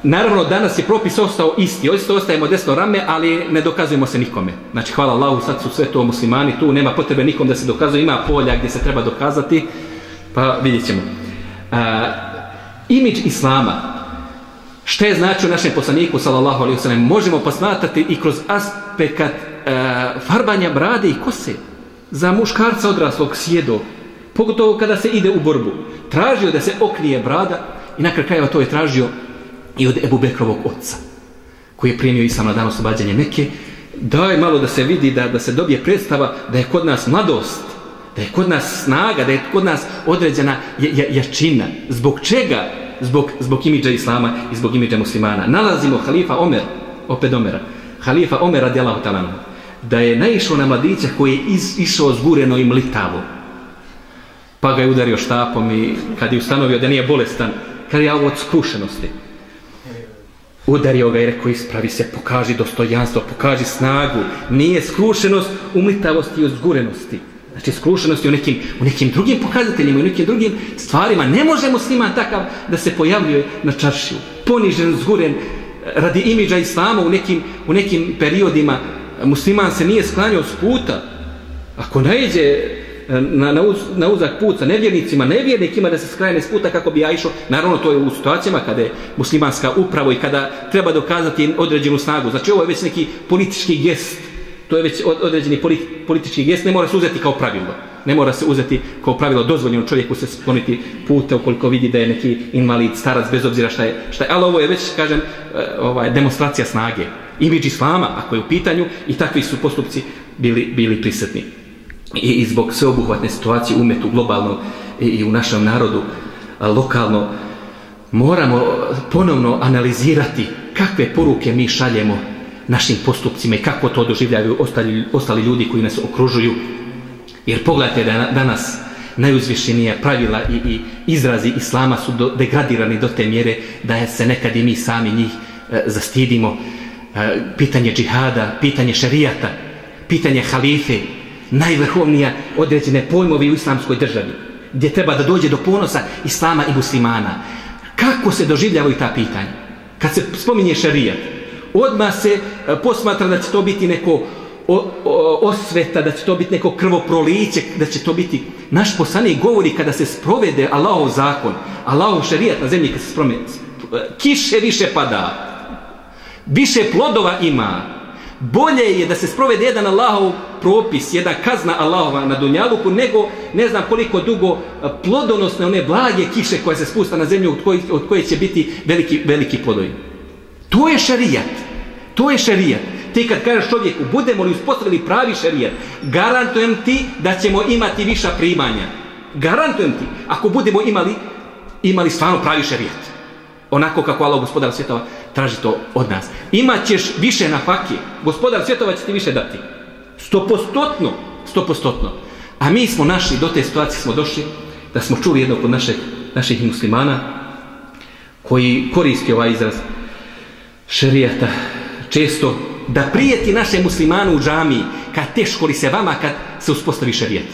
naravno, danas je propis ostao isti, isto ostajemo desno rame, ali ne dokazujemo se nikome. Znači, hvala Allahu, sad su sve to muslimani, tu nema potrebe nikom da se dokazuje, ima polja gdje se treba dokazati, pa vidjet ćemo. A, imidž Islama, što je znači u našem poslaniku, sallallahu alaihi wasallam, možemo posmatrati i kroz aspekt a, e, farbanja brade i kose za muškarca odraslog sjedo, pogotovo kada se ide u borbu. Tražio da se okrije brada i nakon krajeva to je tražio i od Ebu Bekrovog oca, koji je primio islam na dan oslobađanja Mekke, daj malo da se vidi, da, da se dobije predstava da je kod nas mladost, da je kod nas snaga, da je kod nas određena jačina. Zbog čega? Zbog, zbog imidža Islama i zbog imidža muslimana. Nalazimo halifa Omer, opet Omera, halifa Omer radijalahu talanu, da je naišao na mladića koji je iz, išao zgureno i mlitavo. Pa ga je udario štapom i kad je ustanovio da nije bolestan, kad je od skrušenosti, udario ga i rekao ispravi se, pokaži dostojanstvo, pokaži snagu, nije skrušenost umlitavost i uzgurenosti. Znači skrušenosti u nekim, u nekim drugim pokazateljima, u nekim drugim stvarima. Ne može musliman takav da se pojavljuje na čaršiju. Ponižen, zguren, eh, radi imidža islama u nekim, u nekim periodima musliman se nije sklanjao s puta. Ako naiđe eh, na, na, uz, na uzak put sa nevjernicima, nevjernikima da se skrajne s puta kako bi ja išao, naravno to je u situacijama kada je muslimanska upravo i kada treba dokazati određenu snagu. Znači ovo je već neki politički gest, to je već određeni politički gest, ne mora se uzeti kao pravilo. Ne mora se uzeti kao pravilo dozvoljeno čovjeku se skloniti puta ukoliko vidi da je neki invalid, starac, bez obzira šta je. Šta je. Ali ovo je već, kažem, eh, ovaj, demonstracija snage. Imidž islama, ako je u pitanju, i takvi su postupci bili, bili prisutni. I, I zbog sveobuhvatne situacije umetu globalno i, i u našem narodu, lokalno, moramo ponovno analizirati kakve poruke mi šaljemo našim postupcima i kako to doživljavaju ostali, ostali ljudi koji nas okružuju. Jer pogledajte da danas najuzvišenija pravila i, i izrazi islama su do, degradirani do te mjere da se nekad i mi sami njih e, zastidimo. E, pitanje džihada, pitanje šarijata, pitanje halife, najvrhovnija određene pojmovi u islamskoj državi, gdje treba da dođe do ponosa islama i muslimana. Kako se doživljavaju ta pitanja? Kad se spominje šarijat, odma se e, posmatra da će to biti neko o, o, osveta, da će to biti neko krvoproliće, da će to biti... Naš poslanik govori kada se sprovede Allahov zakon, Allahov šarijat na zemlji kada se sprovede, kiše više pada, više plodova ima, bolje je da se sprovede jedan Allahov propis, jedna kazna Allahova na Dunjaluku, nego ne znam koliko dugo e, plodonosne, one blage kiše koje se spusta na zemlju od koje, od koje će biti veliki, veliki plodovi. To je šerijat. To je šerijat. Ti kad kažeš čovjeku, budemo li uspostavili pravi šerijat, garantujem ti da ćemo imati viša primanja. Garantujem ti, ako budemo imali, imali stvarno pravi šerijat. Onako kako Allah gospodar svjetova traži to od nas. Imaćeš više na fakije. Gospodar svjetova će ti više dati. Stopostotno. Stopostotno. A mi smo našli, do te situacije smo došli, da smo čuli jednog od našeg, naših muslimana, koji koristi ovaj izraz, šerijata često da prijeti naše muslimanu u džamiji kad teško li se vama kad se uspostavi šerijat.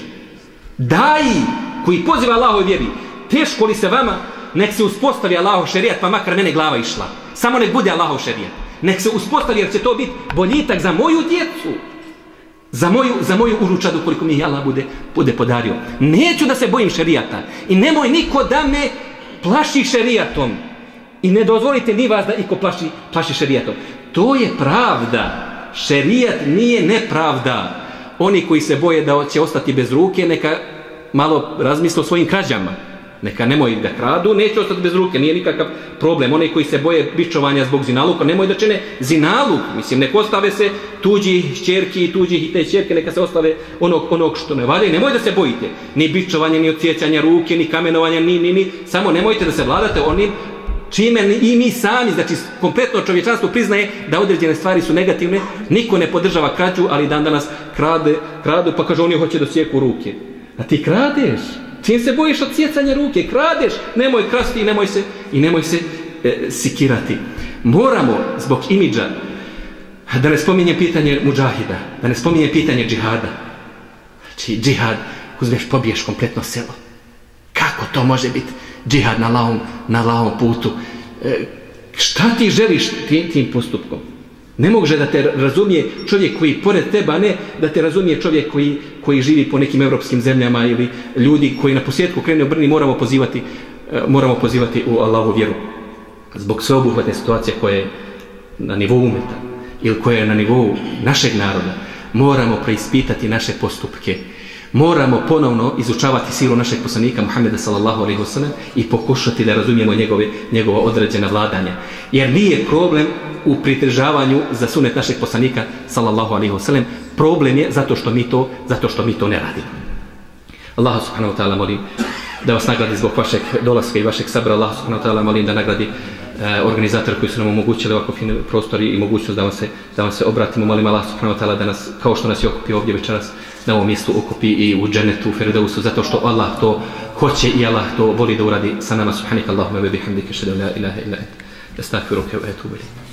Daji koji poziva Allahoj vjeri teško li se vama nek se uspostavi Allahov šerijat pa makar mene glava išla. Samo nek bude Allahov šerijat. Nek se uspostavi jer će to biti boljitak za moju djecu. Za moju, za moju uručadu koliko mi Allah bude, bude podario. Neću da se bojim šerijata. I nemoj niko da me plaši šerijatom. I ne dozvolite ni vas da iko plaši, plaši šerijatom. To je pravda. Šerijat nije nepravda. Oni koji se boje da će ostati bez ruke, neka malo razmisle o svojim krađama. Neka nemoj da kradu, neće ostati bez ruke, nije nikakav problem. Oni koji se boje bičovanja zbog zinaluka, nemoj da čine zinaluk. Mislim, nek ostave se tuđi čerki i tuđi i te čerke, neka se ostave onog, onog što ne valje. Nemoj da se bojite. Ni bičovanja, ni odsjećanja ruke, ni kamenovanja, ni, ni, ni. Samo nemojte da se vladate onim čime i mi sami, znači kompletno čovječanstvo priznaje da određene stvari su negativne, niko ne podržava krađu, ali dan danas krade, kradu, pa kaže oni hoće da sjeku ruke. A ti kradeš, čim se bojiš od sjecanja ruke, kradeš, nemoj krasti i nemoj se, i nemoj se e, sikirati. Moramo, zbog imidža, da ne spominje pitanje muđahida, da ne spominje pitanje džihada. Znači, džihad,
uzmeš pobiješ kompletno selo. Kako to može biti džihad na lahom, na lahom putu? E, šta ti želiš tim, tim postupkom? Ne može da te razumije čovjek koji pored teba, ne da te razumije čovjek koji, koji živi po nekim evropskim zemljama ili ljudi koji na posjetku krene u brni moramo pozivati, e, moramo pozivati u Allahu vjeru. Zbog sveobuhvatne situacije koje je na nivou umeta ili koje je na nivou našeg naroda, moramo preispitati naše postupke. Moramo ponovno izučavati silu našeg poslanika Muhammeda sallallahu alaihi wasallam i pokušati da razumijemo njegove, njegovo određena vladanja. Jer nije problem u pridržavanju za sunet našeg poslanika sallallahu alaihi wasallam. Problem je zato što mi to, zato što mi to ne radimo. Allah subhanahu wa ta'ala molim da vas nagradi zbog vašeg dolaska i vašeg sabra. Allah subhanahu wa ta'ala molim da nagradi e, organizator koji su nam omogućili ovako fin prostori i mogućnost da vam se, da vam se obratimo. Molim Allah subhanahu wa ta'ala da nas, kao što nas je okupio ovdje večeras, na ovom mjestu okupi i u dženetu, u Feridausu, zato što Allah to hoće i Allah to voli da uradi sa nama. Subhanika Allahumma wa bihamdika, šedu la ilaha illa et. Astaghfiruka wa ilaha.